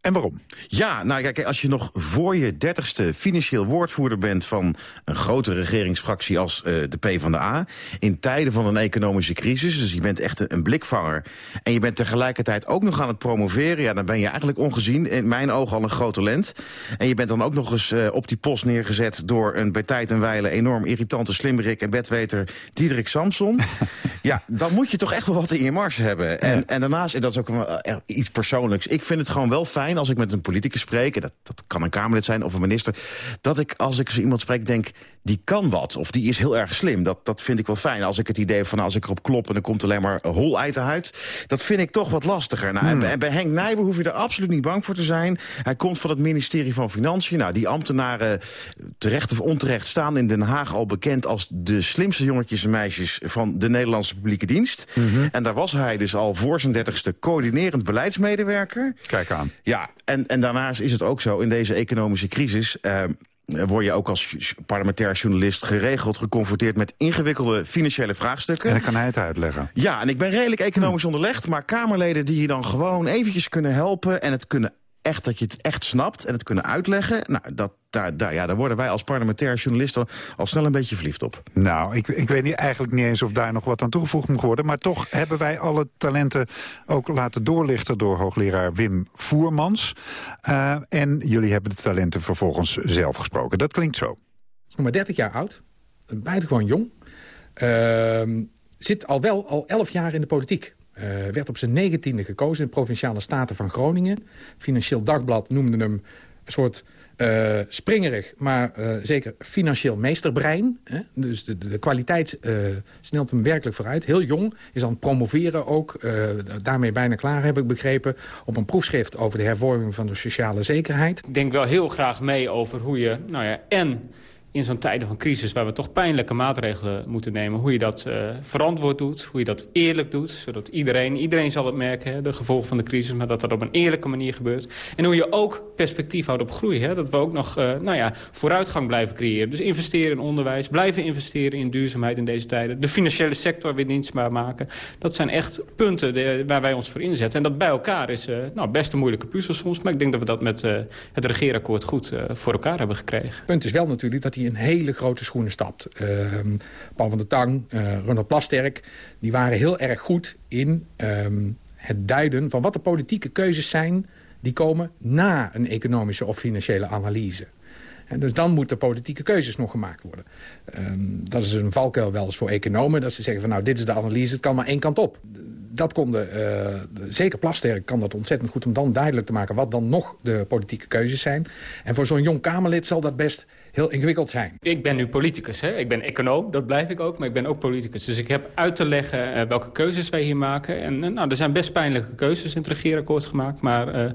En waarom? Ja, nou kijk, als je nog voor je dertigste financieel woordvoerder bent... van een grote regeringsfractie als uh, de PvdA... in tijden van een economische crisis, dus je bent echt een blikvanger... en je bent tegelijkertijd ook nog aan het promoveren... ja, dan ben je eigenlijk ongezien, in mijn ogen al een groot talent. En je bent dan ook nog eens uh, op die post neergezet... door een bij tijd en wijle enorm irritante slimmerik en bedweter Diederik Samson. <laughs> ja, dan moet je toch echt wel wat in je mars hebben. En, en daarnaast, en dat is ook wel, uh, iets persoonlijks... ik vind het gewoon wel fijn als ik met een politicus spreek... en dat, dat kan een Kamerlid zijn of een minister... dat ik, als ik zo iemand spreek, denk... die kan wat, of die is heel erg slim. Dat, dat vind ik wel fijn. Als ik het idee heb van als ik erop klop... en er komt alleen maar hol uit de huid... dat vind ik toch wat lastiger. Nou, Hmm. en, en bij Henk Nijber hoef je er absoluut niet bang voor te zijn. Hij komt van het ministerie van Financiën. Nou, die ambtenaren, terecht of onterecht... staan in Den Haag al bekend als de slimste jongetjes en meisjes... van de Nederlandse publieke dienst. Mhm. En daar was hij dus al voor zijn dertigste coördinerend beleidsmedewerker. Kijk aan. Ja, en, en daarnaast is het ook zo, in deze economische crisis... Uh, word je ook als parlementair journalist geregeld geconfronteerd met ingewikkelde financiële vraagstukken. En dan kan hij het uitleggen. Ja, en ik ben redelijk economisch onderlegd, maar Kamerleden die je dan gewoon eventjes kunnen helpen en het kunnen echt dat je het echt snapt en het kunnen uitleggen. Nou, dat, daar, daar, ja, daar worden wij als parlementair journalisten al snel een beetje verliefd op. Nou, ik, ik weet niet, eigenlijk niet eens of daar nog wat aan toegevoegd moet worden. Maar toch hebben wij alle talenten ook laten doorlichten door hoogleraar Wim Voermans. Uh, en jullie hebben de talenten vervolgens zelf gesproken. Dat klinkt zo. Nog maar 30 jaar oud. Buitengewoon jong. Uh, zit al wel al 11 jaar in de politiek. Uh, werd op zijn negentiende gekozen in de Provinciale Staten van Groningen. Financieel Dagblad noemde hem een soort uh, springerig, maar uh, zeker financieel meesterbrein. Hè? Dus de, de kwaliteit snelt hem werkelijk vooruit. Heel jong, is aan het promoveren ook. daarmee bijna klaar, heb ik begrepen. Op een proefschrift over de hervorming van de sociale zekerheid. Ik denk wel heel graag mee over hoe je, nou ja, en in zo'n tijden van crisis... waar we toch pijnlijke maatregelen moeten nemen... hoe je dat uh, verantwoord doet, hoe je dat eerlijk doet... zodat iedereen, iedereen zal het merken, hè, de gevolgen van de crisis... maar dat dat op een eerlijke manier gebeurt. En hoe je ook perspectief houdt op groei. Hè, dat we ook nog uh, nou ja, vooruitgang blijven creëren. Dus investeren in onderwijs, blijven investeren in duurzaamheid in deze tijden. De financiële sector weer dienstbaar maken. Dat zijn echt punten waar wij ons voor inzetten. En dat bij elkaar is uh, nou, best een moeilijke puzzel soms... maar ik denk dat we dat met het regeerakkoord goed voor elkaar hebben gekregen. Punt is wel natuurlijk dat in hele grote schoenen stapt. Uh, Paul van der Tang, uh, Ronald Plasterk... die waren heel erg goed in um, het duiden van wat de politieke keuzes zijn... die komen na een economische of financiële analyse. En dus dan moeten politieke keuzes nog gemaakt worden. Um, dat is een valkuil wel eens voor economen. Dat ze zeggen van nou dit is de analyse, het kan maar één kant op. Dat konden, uh, zeker Plasterk kan dat ontzettend goed om dan duidelijk te maken... wat dan nog de politieke keuzes zijn. En voor zo'n jong Kamerlid zal dat best heel ingewikkeld zijn. Ik ben nu politicus, hè? ik ben econoom, dat blijf ik ook, maar ik ben ook politicus. Dus ik heb uit te leggen uh, welke keuzes wij hier maken. En uh, nou, er zijn best pijnlijke keuzes in het regeerakkoord gemaakt. Maar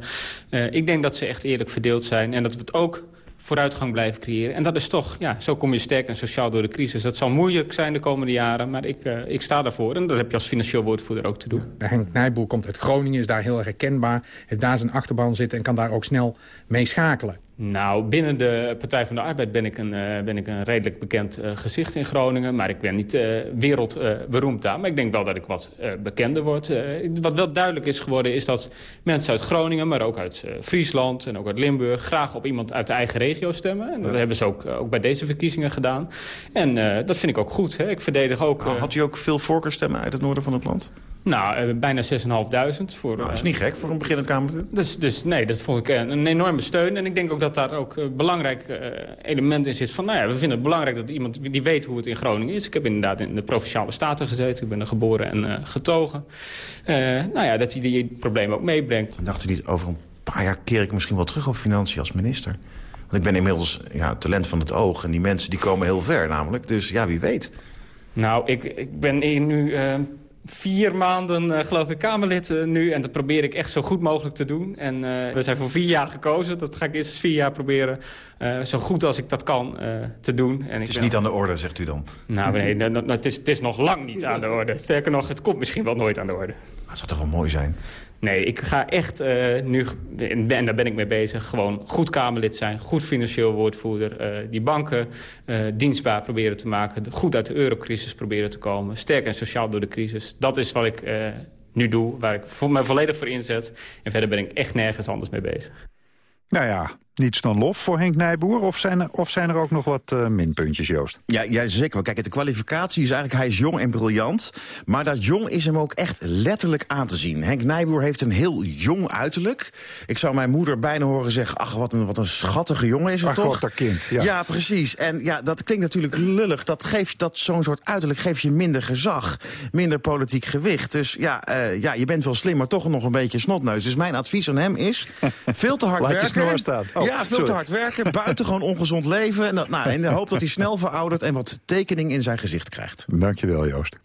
uh, ik denk dat ze echt eerlijk verdeeld zijn en dat we het ook vooruitgang blijven creëren. En dat is toch, ja, zo kom je sterk en sociaal door de crisis. Dat zal moeilijk zijn de komende jaren, maar ik, uh, ik sta daarvoor. En dat heb je als financieel woordvoerder ook te doen. Ja, Henk Nijboer komt uit Groningen, is daar heel erg herkenbaar. Heeft daar zijn achterban zitten en kan daar ook snel mee schakelen. Nou, binnen de Partij van de Arbeid ben ik een, uh, ben ik een redelijk bekend uh, gezicht in Groningen. Maar ik ben niet uh, wereldberoemd daar. Maar ik denk wel dat ik wat bekender word. wat wel duidelijk is geworden is dat mensen uit Groningen... maar ook uit Friesland en ook uit Limburg... graag op iemand uit de eigen regio stemmen. En dat Ja. hebben ze ook, ook bij deze verkiezingen gedaan. En dat vind ik ook goed. Hè. Ik verdedig ook... Had u ook veel voorkeurstemmen uit het noorden van het land? Nou, eh, bijna 6.500. Voor, Nou, dat is niet gek voor een beginnend Kamerlid. Dus, dus nee, dat vond ik een, een enorme steun. En ik denk ook dat daar ook een belangrijk uh, element in zit. Van, nou ja, we vinden het belangrijk dat iemand die weet hoe het in Groningen is. Ik heb inderdaad in de Provinciale Staten gezeten. Ik ben er geboren en uh, getogen. Nou ja, dat hij die problemen ook meebrengt. Dacht u niet over een paar jaar keer ik misschien wel terug op financiën als minister? Want ik ben inmiddels ja, talent van het oog. En die mensen die komen heel ver namelijk. Dus ja, wie weet. Nou, ik, ik ben nu eh, vier maanden, eh, geloof ik, Kamerlid eh, nu. En dat probeer ik echt zo goed mogelijk te doen. En eh, we zijn voor vier jaar gekozen. Dat ga ik eerst vier jaar proberen zo goed als ik dat kan te doen. En Het is niet aan de orde, zegt u dan. Nou, nee, het, is, het is nog lang niet aan de orde. Sterker nog, het komt misschien wel nooit aan de orde. Dat zou toch wel mooi zijn? Nee, ik ga echt eh, nu, en daar ben ik mee bezig, gewoon goed Kamerlid zijn. Goed financieel woordvoerder. eh, die banken eh, dienstbaar proberen te maken. Goed uit de eurocrisis proberen te komen. Sterk en sociaal door de crisis. Dat is wat ik nu doe, waar ik me volledig voor inzet. En verder ben ik echt nergens anders mee bezig. Nou ja, niets dan lof voor Henk Nijboer. Of zijn er, of zijn er ook nog wat eh, minpuntjes, Joost? Ja, ja, zeker. wel. Kijk, de kwalificatie is eigenlijk... hij is jong en briljant. Maar dat jong is hem ook echt letterlijk aan te zien. Henk Nijboer heeft een heel jong uiterlijk. Ik zou mijn moeder bijna horen zeggen... ach, wat een, wat een schattige jongen is het Ach, toch? wat een kind, ja. precies. En ja, dat klinkt natuurlijk lullig. Dat geeft dat zo'n soort uiterlijk geeft je minder gezag. Minder politiek gewicht. Dus ja, eh, ja, je bent wel slim, maar toch nog een beetje snotneus. Dus mijn advies aan hem is... <laughs> veel te hard Laat je werken. snor staan. Oh, ja, veel sorry. te hard werken. <laughs> Buitengewoon ongezond leven. En, dat, nou, in de hoop dat hij snel veroudert... en wat tekening in zijn gezicht krijgt. Dankjewel, Joost.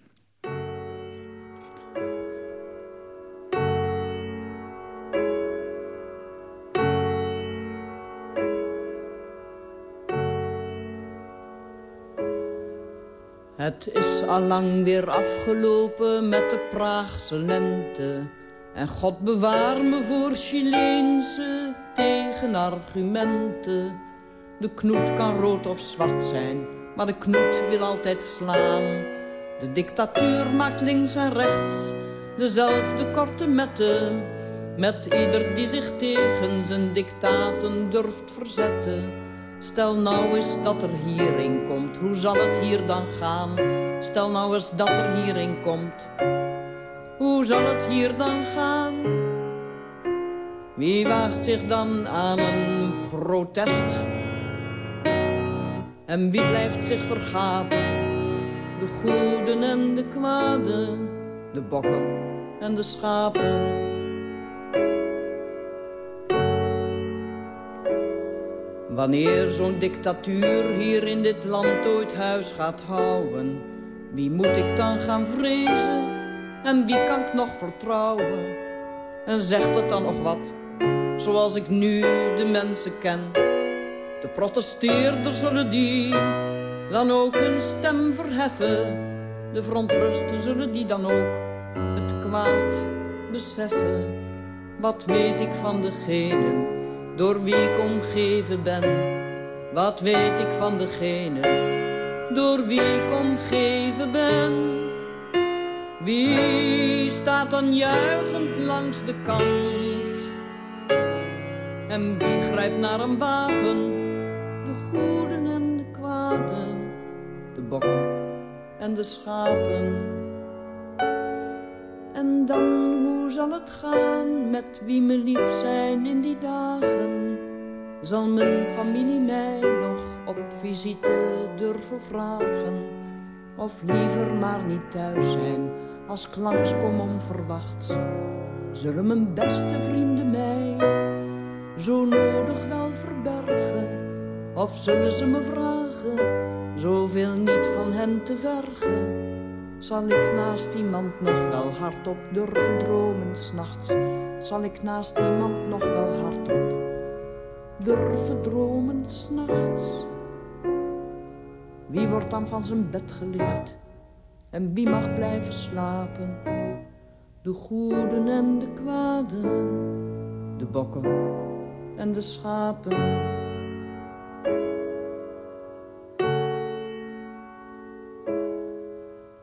Het is allang weer afgelopen met de Praagse lente. En God bewaar me voor Chileense tegenargumenten. De knoet kan rood of zwart zijn, maar de knoet wil altijd slaan. De dictatuur maakt links en rechts dezelfde korte metten. Met ieder die zich tegen zijn dictaten durft verzetten. Stel nou eens dat er hierin komt, hoe zal het hier dan gaan? Stel nou eens dat er hierin komt, hoe zal het hier dan gaan? Wie waagt zich dan aan een protest? En wie blijft zich vergapen? De goeden en de kwaden, de bokken en de schapen. Wanneer zo'n dictatuur hier in dit land ooit huis gaat houden, wie moet ik dan gaan vrezen en wie kan ik nog vertrouwen? En zegt het dan nog wat, zoals ik nu de mensen ken? De protesteerders zullen die dan ook hun stem verheffen. De verontrusten zullen die dan ook het kwaad beseffen. Wat weet ik van degenen door wie ik omgeven ben? Wat weet ik van degene door wie ik omgeven ben? Wie staat dan juichend langs de kant? En wie grijpt naar een wapen? De goeden en de kwaden, de bokken en de schapen. En dan, hoe zal het gaan met wie me lief zijn in die dagen? Zal mijn familie mij nog op visite durven vragen? Of liever maar niet thuis zijn als ik langskom onverwachts? Zullen mijn beste vrienden mij zo nodig wel verbergen? Of zullen ze me vragen zoveel niet van hen te vergen? Zal ik naast iemand nog wel hardop durven dromen s'nachts? Zal ik naast iemand nog wel hardop durven dromen s'nachts? Wie wordt dan van zijn bed gelicht? En wie mag blijven slapen? De goeden en de kwaden, de bokken en de schapen.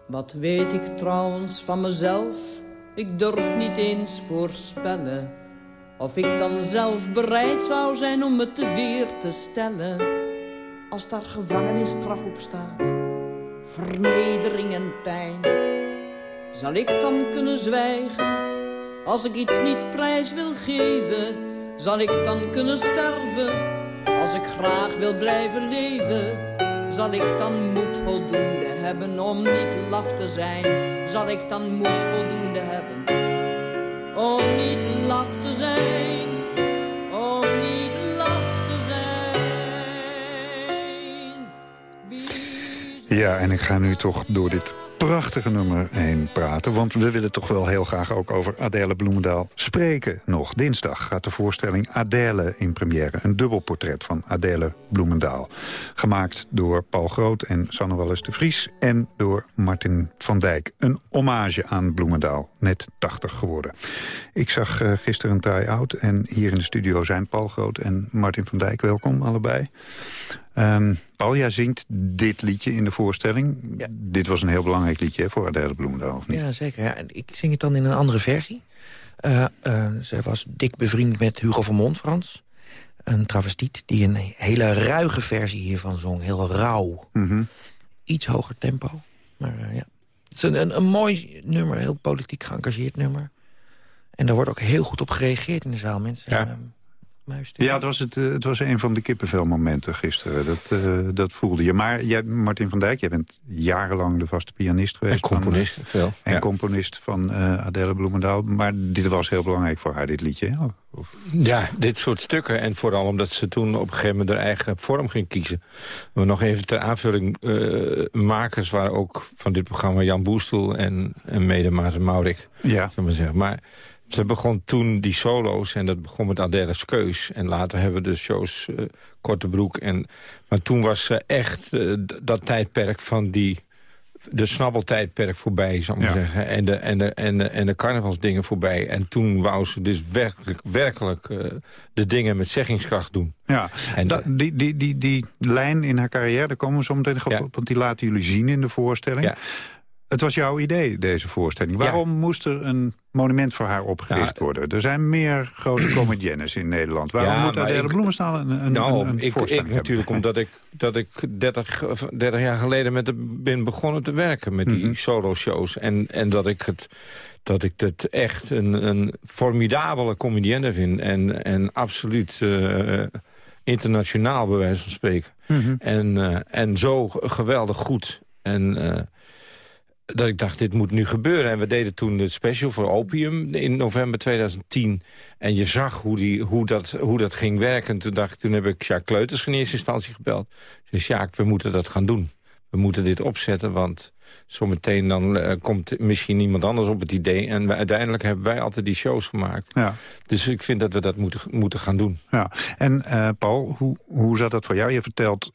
Wat weet ik trouwens van mezelf? Ik durf niet eens voorspellen Of ik dan zelf bereid zou zijn om me te weer te stellen Als daar gevangenisstraf op staat Vernedering en pijn Zal ik dan kunnen zwijgen Als ik iets niet prijs wil geven Zal ik dan kunnen sterven Als ik graag wil blijven leven zal ik dan moed voldoende hebben om niet laf te zijn? Zal ik dan moed voldoende hebben om niet laf te zijn? Ja, en ik ga nu toch door dit prachtige nummer heen praten. Want we willen toch wel heel graag ook over Adèle Bloemendaal spreken nog. Dinsdag gaat de voorstelling Adèle in première. Een dubbelportret van Adèle Bloemendaal. Gemaakt door Paul Groot en Sanne Wallis de Vries. En door Martin van Dijk. Een hommage aan Bloemendaal. Net 80 geworden. Ik zag uh, gisteren een try-out. En hier in de studio zijn Paul Groot en Martin van Dijk. Welkom allebei. Um, Paul, jij zingt dit liedje in de voorstelling. Dit was een heel belangrijk liedje hè, voor Adèle Bloemendaal, of niet? Ja, zeker. Ja. Ik zing het dan in een andere versie. Uh, uh, ze was dik bevriend met Hugo van Montfrans. Een travestiet die een hele ruige versie hiervan zong. Heel rauw. Mm -hmm. Iets hoger tempo. Maar uh, ja. Het is een, een, een, mooi nummer. Heel politiek geëngageerd nummer. En daar wordt ook heel goed op gereageerd in de zaal. Mensen ja. Ja, het was, het, het was een van de kippenvelmomenten gisteren. Dat, uh, dat voelde je. Maar jij, Martin van Dijk, jij bent jarenlang de vaste pianist geweest. En componist, van, veel. En ja. componist van uh, Adele Bloemendaal. Maar dit was heel belangrijk voor haar, dit liedje. Of? Ja, dit soort stukken. En vooral omdat ze toen op een gegeven moment haar eigen vorm ging kiezen. We nog even ter aanvulling. Uh, makers waren ook van dit programma Jan Boestel en, en mede Maarten Maurik. Ja. Maar, zeggen. maar ze begon toen die solo's en dat begon met Adèle's Keus. En later hebben we de shows uh, Korte Broek. En, maar toen was ze echt uh, dat tijdperk van die... de snabbeltijdperk voorbij, zou ik maar zeggen. En de, en, de, en, de, en de carnavalsdingen voorbij. En toen wou ze dus werkelijk, werkelijk uh, de dingen met zeggingskracht doen. Ja, en da, die, die, die, die lijn in haar carrière, daar komen we zo meteen ja. op. Want die laten jullie zien in de voorstelling. Ja. Het was jouw idee, deze voorstelling. Waarom moest er een monument voor haar opgericht ja. worden? Er zijn meer grote comediennes in Nederland. Waarom ja, moet Adele Bloemenstaal een, een, nou, een, een ik, voorstelling ik natuurlijk omdat ik, dat ik 30, 30 jaar geleden met de, ben begonnen te werken... met die mm -hmm. solo-shows. En, en dat ik het dat ik het echt een, een formidabele comedienne vind. En, en absoluut uh, internationaal, bij wijze van spreken. Mhm. Mm -hmm. en, uh, en zo geweldig goed. En... Uh, dat ik dacht, dit moet nu gebeuren. En we deden toen het special voor Opium in november 2010. En je zag hoe, die, hoe, dat, hoe dat ging werken. Toen, dacht, toen heb ik Jacques Kleuters in eerste instantie gebeld. Dus Jacques, we moeten dat gaan doen. We moeten dit opzetten, want zometeen dan uh, komt misschien iemand anders op het idee. En we, uiteindelijk hebben wij altijd die shows gemaakt. Ja. Dus ik vind dat we dat moeten, moeten gaan doen. Ja. En uh, Paul, hoe, hoe zat dat voor jou? Je vertelt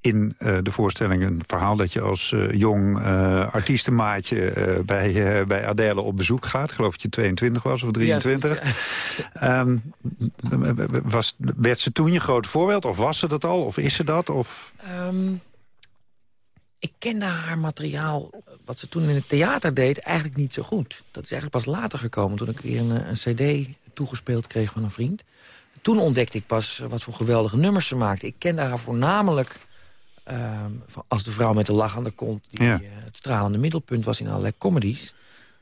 in uh, de voorstelling een verhaal dat je als uh, jong uh, artiestenmaatje bij, bij Adele op bezoek gaat. Ik geloof dat je 22 was of 23. Ja, um, was, werd ze toen je grote voorbeeld? Of was ze dat al? Of is ze dat? Of... Um, ik kende haar materiaal, wat ze toen in het theater deed, eigenlijk niet zo goed. Dat is eigenlijk pas later gekomen toen ik weer een, een cd toegespeeld kreeg van een vriend. Toen ontdekte ik pas wat voor geweldige nummers ze maakte. Ik kende haar voornamelijk Um, als de vrouw met de lach aan de kont... die ja. uh, het stralende middelpunt was in allerlei comedies...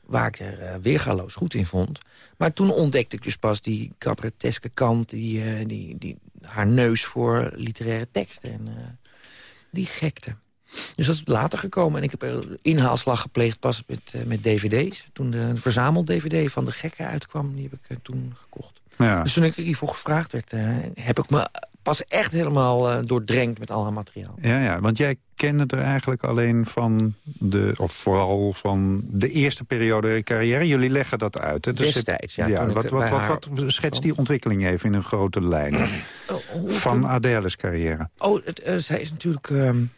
waar ik er uh, weergaloos goed in vond. Maar toen ontdekte ik dus pas die cabareteske kant... Die, uh, die, die, haar neus voor literaire teksten en die gekte. Dus dat is later gekomen. En ik heb er inhaalslag gepleegd pas met, met dvd's. Toen de verzamel-dvd van de gekken uitkwam, die heb ik toen gekocht. Ja. Dus toen ik hiervoor gevraagd werd, heb ik me pas echt helemaal uh, doordrenkt met al haar materiaal. Ja, ja, want jij kende er eigenlijk alleen van de, of vooral van de eerste periode carrière. Jullie leggen dat uit. Hè? Dus Destijds, ja. ja wat, wat, wat, wat, schets die ontwikkeling even in een grote lijn oh, van Adele's carrière? Oh, het, uh, zij is natuurlijk um,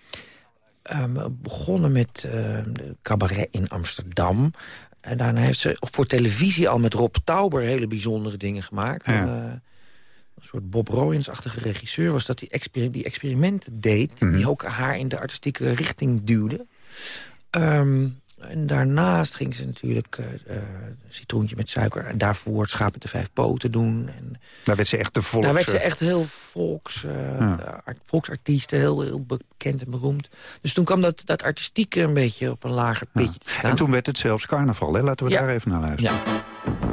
um, begonnen met uh, cabaret in Amsterdam. En daarna heeft ze voor televisie al met Rob Tauber hele bijzondere dingen gemaakt. Ja. En, soort Bob Royens-achtige regisseur was... dat hij exper die experimenten deed... Mm die ook haar in de artistieke richting duwde. Um, en daarnaast ging ze natuurlijk uh, citroentje met suiker... en daarvoor schaap met de vijf poten doen. En daar werd ze echt de volks... Daar werd ze echt heel volks, uh, ja. volksartiest, heel, heel bekend en beroemd. Dus toen kwam dat, dat artistieke een beetje op een lager pitje ja. En toen werd het zelfs carnaval, hè? Laten we ja. daar even naar luisteren. Ja.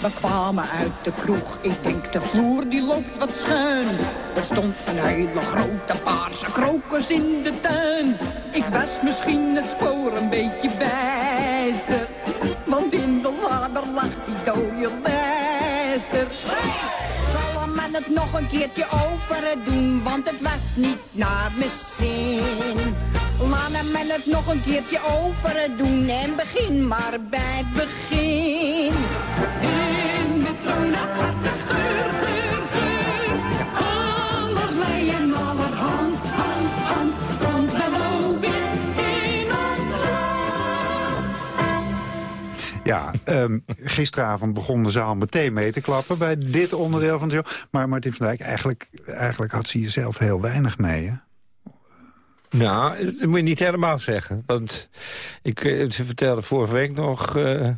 We kwamen uit de kroeg, ik denk de vloer die loopt wat schuin. Er stond een hele grote paarse krokus in de tuin. Ik was misschien het spoor een beetje bijster. Want in de lader lag die dode bijster. Zal men het nog een keertje over doen, want het was niet naar mijn zin. Laat men het nog een keertje over doen en begin maar bij het begin. En met zo'n aparte geur, geur, geur, allerlei en allerhand, hand, hand, komt wel weer in ons land. Ja, ehm, gisteravond begon de zaal meteen mee te klappen bij dit onderdeel van de show. Maar Martin van Dijk, eigenlijk, eigenlijk had ze hier zelf heel weinig mee, hè? Nou, dat moet je niet helemaal zeggen. Want ik, eh, ze vertelde vorige week nog, eh,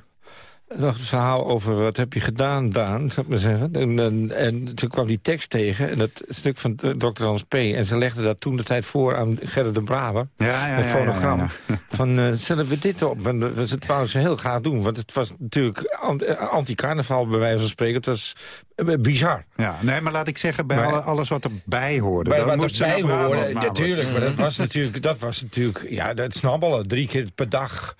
nog het verhaal over... wat heb je gedaan, Daan, zou ik maar zeggen. En, en, en toen kwam die tekst tegen, en dat stuk van Dr. Hans P. En ze legde dat toen de tijd voor aan Gerrit de Braber. Ja, ja, ja, fonogram. <laughs> Van, zullen we dit op? En dat was het ze heel graag doen. Want het was natuurlijk eh, anti-carnaval, bij wijze van spreken. Het was eh, bizar. Ja, nee, maar laat ik zeggen, bij Maar- alles wat erbij hoorde. Bij wat moest ze erbij hoorde, natuurlijk. Maar dat <laughs> was natuurlijk, dat was natuurlijk, ja, dat snabbelen. Drie keer per dag.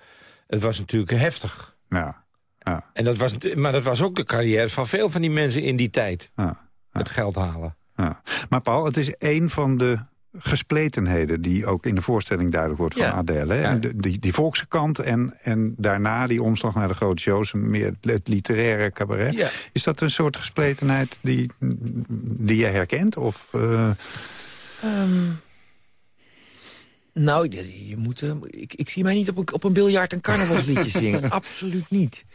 Het was natuurlijk heftig. Ja. Ja. En dat was, maar dat was ook de carrière van veel van die mensen in die tijd. Het geld halen. Ja. Maar Paul, het is een van de gespletenheden die ook in de voorstelling duidelijk wordt van Ja. Adele. Hè? Ja. De, die, die volkse kant en, en daarna die omslag naar de grote shows, meer het literaire cabaret. Ja. Is dat een soort gespletenheid die, die jij herkent? Of, eh, Ehm, nou, je, moet, eh, ik, ik zie mij niet op een, op een biljart een carnavalsliedje <laughs> zingen. Absoluut niet.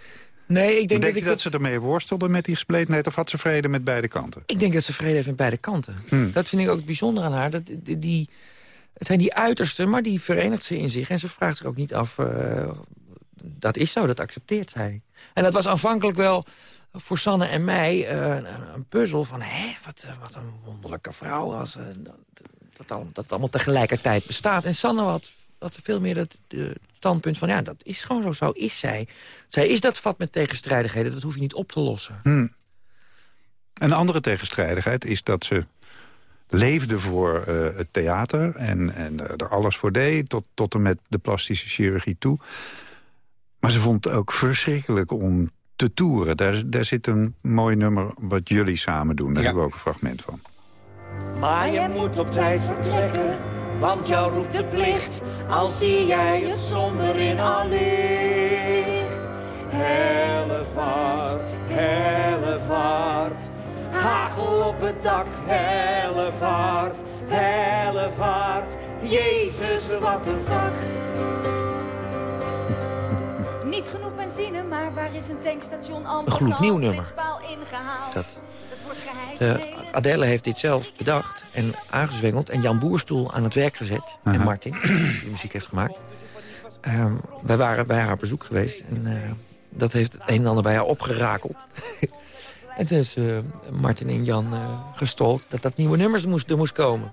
Nee, ik denk, denk dat je ik dat, ze ermee worstelde met die gespletenheid of had ze vrede met beide kanten? Ik denk dat ze vrede heeft met beide kanten. Hmm. Dat vind ik ook bijzonder aan haar. Dat, die, het zijn die uitersten, maar die verenigt ze in zich. En ze vraagt zich ook niet af... eh, dat is zo, dat accepteert zij. En dat was aanvankelijk wel voor Sanne en mij eh, een, een puzzel van... Hé, wat, wat een wonderlijke vrouw als, eh, dat, dat, al- dat het allemaal tegelijkertijd bestaat. En Sanne had, had veel meer het standpunt van... ja, dat is gewoon zo, zo is zij. Zij is dat vat met tegenstrijdigheden, dat hoef je niet op te lossen. Hmm. Een andere tegenstrijdigheid is dat ze leefde voor eh, het theater... en, en eh, er alles voor deed, tot, tot en met de plastische chirurgie toe. Maar ze vond het ook verschrikkelijk om te toeren. Daar, daar zit een mooi nummer wat jullie samen doen. Daar Ja. hebben we ook een fragment van. Maar je moet op tijd vertrekken, want jou roept de plicht. Al zie jij het somber in allicht. Helle vaart, helle vaart. Hagel op het dak, helle vaart, helle vaart. Jezus, wat een vak. Niet genoeg benzine, maar waar is een tankstation Een anders gloednieuw al? nummer. Ingehaald. Dat. De Adele heeft dit zelf bedacht en aangezwengeld... en Jan Boerstoel aan het werk gezet. En Martin, die muziek heeft gemaakt. Ehm, wij waren bij haar op bezoek geweest. En eh, dat heeft het een en ander bij haar opgerakeld. <laughs> en toen is eh, Martin en Jan eh gestolkt dat dat nieuwe nummers moest, er moest komen.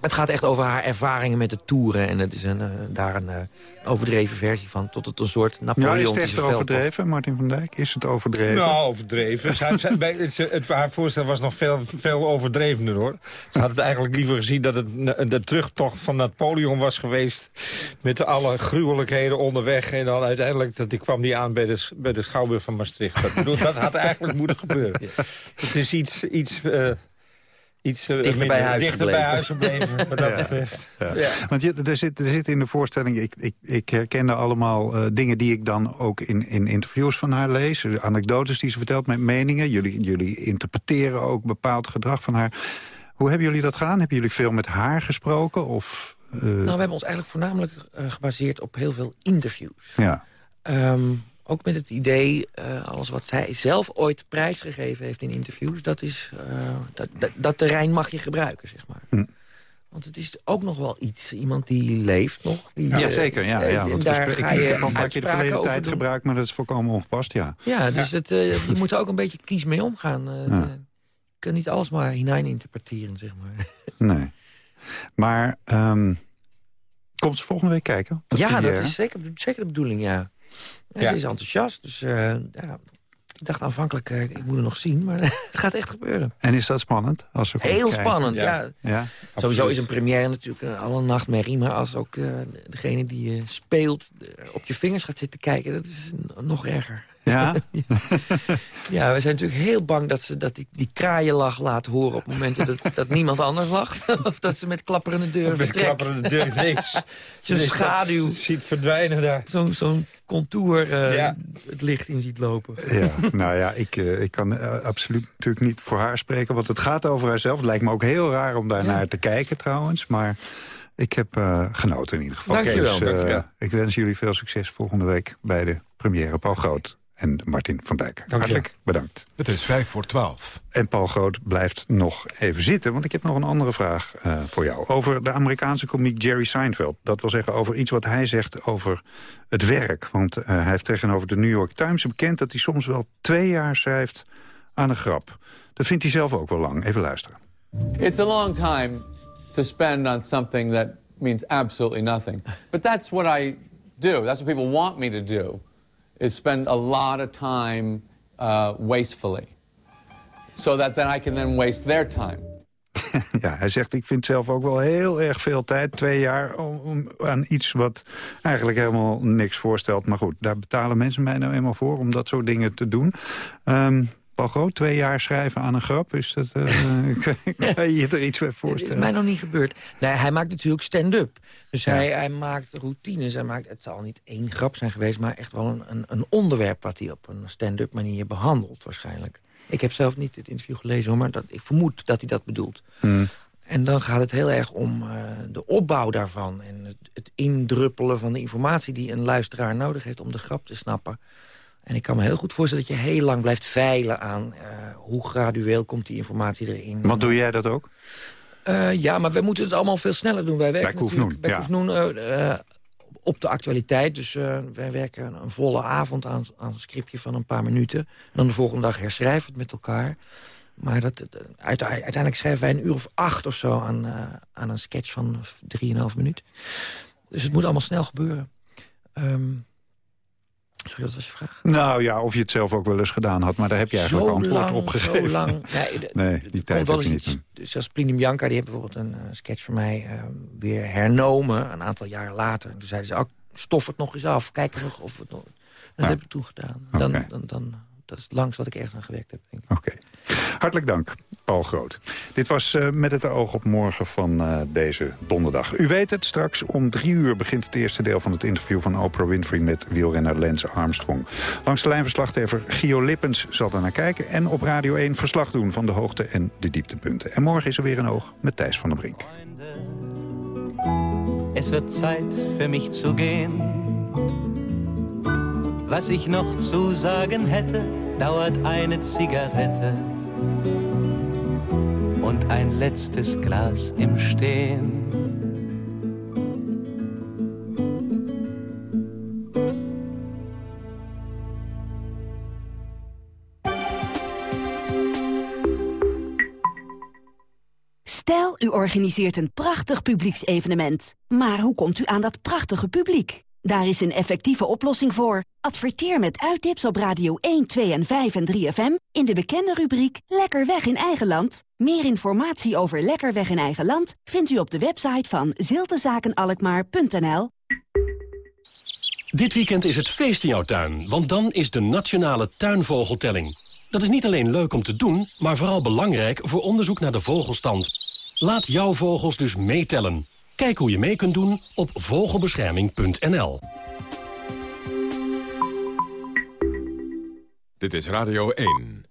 Het gaat echt over haar ervaringen met de toeren. En het is een, eh, daar een, eh, overdreven versie van. Tot het een soort Ja, is het echt overdreven, Martin van Dijk? Is het overdreven? Nou, overdreven. Zij- zij- bij- het, het, haar voorstel was nog veel, veel overdrevener, hoor. Ze had het eigenlijk liever gezien dat het de terugtocht van Napoleon was geweest... met alle gruwelijkheden onderweg. En dan uiteindelijk dat die kwam die aan bij de, bij de Schouwburg van Maastricht. Dat, bedoel, dat had eigenlijk moeten gebeuren. Het is iets... iets eh, Iets eh, Dichter bij huis dichter bij gebleven. huis gebleven, wat dat Ja. betreft. Ja. Ja. Want je, er, zit, er zit in de voorstelling, ik, ik, ik herkende allemaal eh, dingen die ik dan ook in, in interviews van haar lees. eh, Anekdotes die ze vertelt met meningen. Jullie, jullie interpreteren ook bepaald gedrag van haar. Hoe hebben jullie dat gedaan? Hebben jullie veel met haar gesproken? Of, eh, Nou, we hebben ons eigenlijk voornamelijk eh, gebaseerd op heel veel interviews. ja. Ehm, ook met het idee, eh, alles wat zij zelf ooit prijsgegeven heeft in interviews... dat, is, eh, dat, dat, dat terrein mag je gebruiken, zeg maar. Hm. Want het is ook nog wel iets, iemand die leeft nog. Die, Ja, eh, zeker. Ja, ja, want daar ga ik je heb al een paar keer de verleden tijd gebruikt, maar dat is volkomen ongepast, ja. Ja, dus Het, eh, je moet er ook een beetje kies mee omgaan. Eh, Ja. Je kan niet alles maar hinein interpreteren, zeg maar. <laughs> Nee. Maar ehm, komt ze volgende week kijken? Ja, dat is zeker, zeker de bedoeling, ja. En Ja. Ze is enthousiast, dus eh, ja, ik dacht aanvankelijk, eh, ik moet het nog zien, maar <laughs> het gaat echt gebeuren. En is dat spannend? Als Heel kijken? spannend, ja. ja? Sowieso is een première natuurlijk eh, al een nachtmerrie, maar als ook eh, degene die je speelt op je vingers gaat zitten kijken, dat is nog erger. <laughs> Ja? ja, we zijn natuurlijk heel bang dat ze dat die, die kraaienlach laten horen... op momenten dat, dat niemand anders lacht. <laughs> of dat ze met klapperende deuren Met vertrekt. klapperende deur, <laughs> niks. Zo'n schaduw. dat ziet verdwijnen daar. Zo'n zo'n contour eh, Ja. het licht in ziet lopen. Ja, nou ja, ik, eh, ik kan eh, absoluut natuurlijk niet voor haar spreken... want het gaat over haarzelf. Het lijkt me ook heel raar om daar naar te kijken trouwens. Maar ik heb eh, genoten in ieder geval. Dank je wel, Dus, eh, dank je wel. Ik wens jullie veel succes volgende week... bij de première Paul Groot en Martin van Dijk. je. Hartelijk bedankt. Het is vijf voor twaalf. En Paul Groot blijft nog even zitten, want ik heb nog een andere vraag eh, voor jou. Over de Amerikaanse komiek Jerry Seinfeld. Dat wil zeggen over iets wat hij zegt over het werk. Want eh, hij heeft tegenover de New York Times bekend... dat hij soms wel twee jaar schrijft aan een grap. Dat vindt hij zelf ook wel lang. Even luisteren. It's a long time to spend on something that means absolutely nothing. But that's what I do. That's what people want me to do, is spend a lot of time uh, wastefully. So that then I can then waste their time. <laughs> ja, hij zegt, ik vind zelf ook wel heel erg veel tijd, twee jaar... Om, aan iets wat eigenlijk helemaal niks voorstelt. Maar goed, daar betalen mensen mij nou eenmaal voor... om dat soort dingen te doen. Ehm Groot, twee jaar schrijven aan een grap. Is dat, eh, <laughs> <laughs> kan- je je er iets bij Dat is voorstellen? mij nog niet gebeurd. Nee, hij maakt natuurlijk stand-up. Dus hij, hij maakt routines. Hij maakt, het zal niet één grap zijn geweest... maar echt wel een, een, een onderwerp wat hij op een stand-up manier behandelt waarschijnlijk. Ik heb zelf niet het interview gelezen, maar dat, ik vermoed dat hij dat bedoelt. Hmm. En dan gaat het heel erg om eh, de opbouw daarvan... en het, het indruppelen van de informatie die een luisteraar nodig heeft... om de grap te snappen. En ik kan me heel goed voorstellen dat je heel lang blijft veilen aan... eh, hoe gradueel komt die informatie erin. Want doe jij dat ook? Eh, ja, maar wij moeten het allemaal veel sneller doen. Wij werken Bij bij ja. Eh, op de actualiteit. Dus wij werken een volle avond aan, aan een scriptje van een paar minuten. En dan de volgende dag herschrijven we het met elkaar. Maar dat, dat- uite- uiteindelijk schrijven wij een uur of acht of zo aan, aan een sketch van 3,5 minuut. Dus het moet allemaal snel gebeuren. Ehm, sorry, wat was je vraag? Nou ja, of je het zelf ook wel eens gedaan had. Maar daar heb je eigenlijk Zo antwoord lang, op gegeven. Zo lang. <laughs> Nee, die tijd heb je niet. iets- Dus zoals Plinie Bianca, die heeft bijvoorbeeld een eh, sketch van mij eh, weer hernomen. Een aantal jaar later. En toen zeiden ze, oh, stof het nog eens af. Kijk nog of het nog... Dat heb ik toen gedaan. Dan, dan, dan, dat is het langst wat ik ergens aan gewerkt heb. Oké. Hartelijk dank, Paul Groot. Dit was eh, met het oog op morgen van eh, deze donderdag. U weet het, straks om drie uur begint het eerste deel van het interview van Oprah Winfrey met wielrenner Lance Armstrong. Langs de lijnverslaggever Gio Lippens zal daar naar kijken en op Radio 1 verslag doen van de hoogte en de dieptepunten. En morgen is er weer een oog met Thijs van der Brink. Es wird Zeit für mich zu gehen. Was ich noch zu sagen hätte, dauert eine Zigarette und ein letztes Glas im Stehen. Stel, u organiseert een prachtig publieksevenement. Maar hoe komt u aan dat prachtige publiek? Daar is een effectieve oplossing voor. Adverteer met uittips op Radio 1, 2 en 5 en 3FM... in de bekende rubriek Lekker weg in eigen land. Meer informatie over Lekker weg in eigen land... vindt u op de website van ziltezakenalkmaar.nl. Dit weekend is het feest in jouw tuin, want dan is de Nationale Tuinvogeltelling. Dat is niet alleen leuk om te doen, maar vooral belangrijk voor onderzoek naar de vogelstand. Laat jouw vogels dus meetellen. Kijk hoe je mee kunt doen op vogelbescherming.nl. Dit is Radio 1.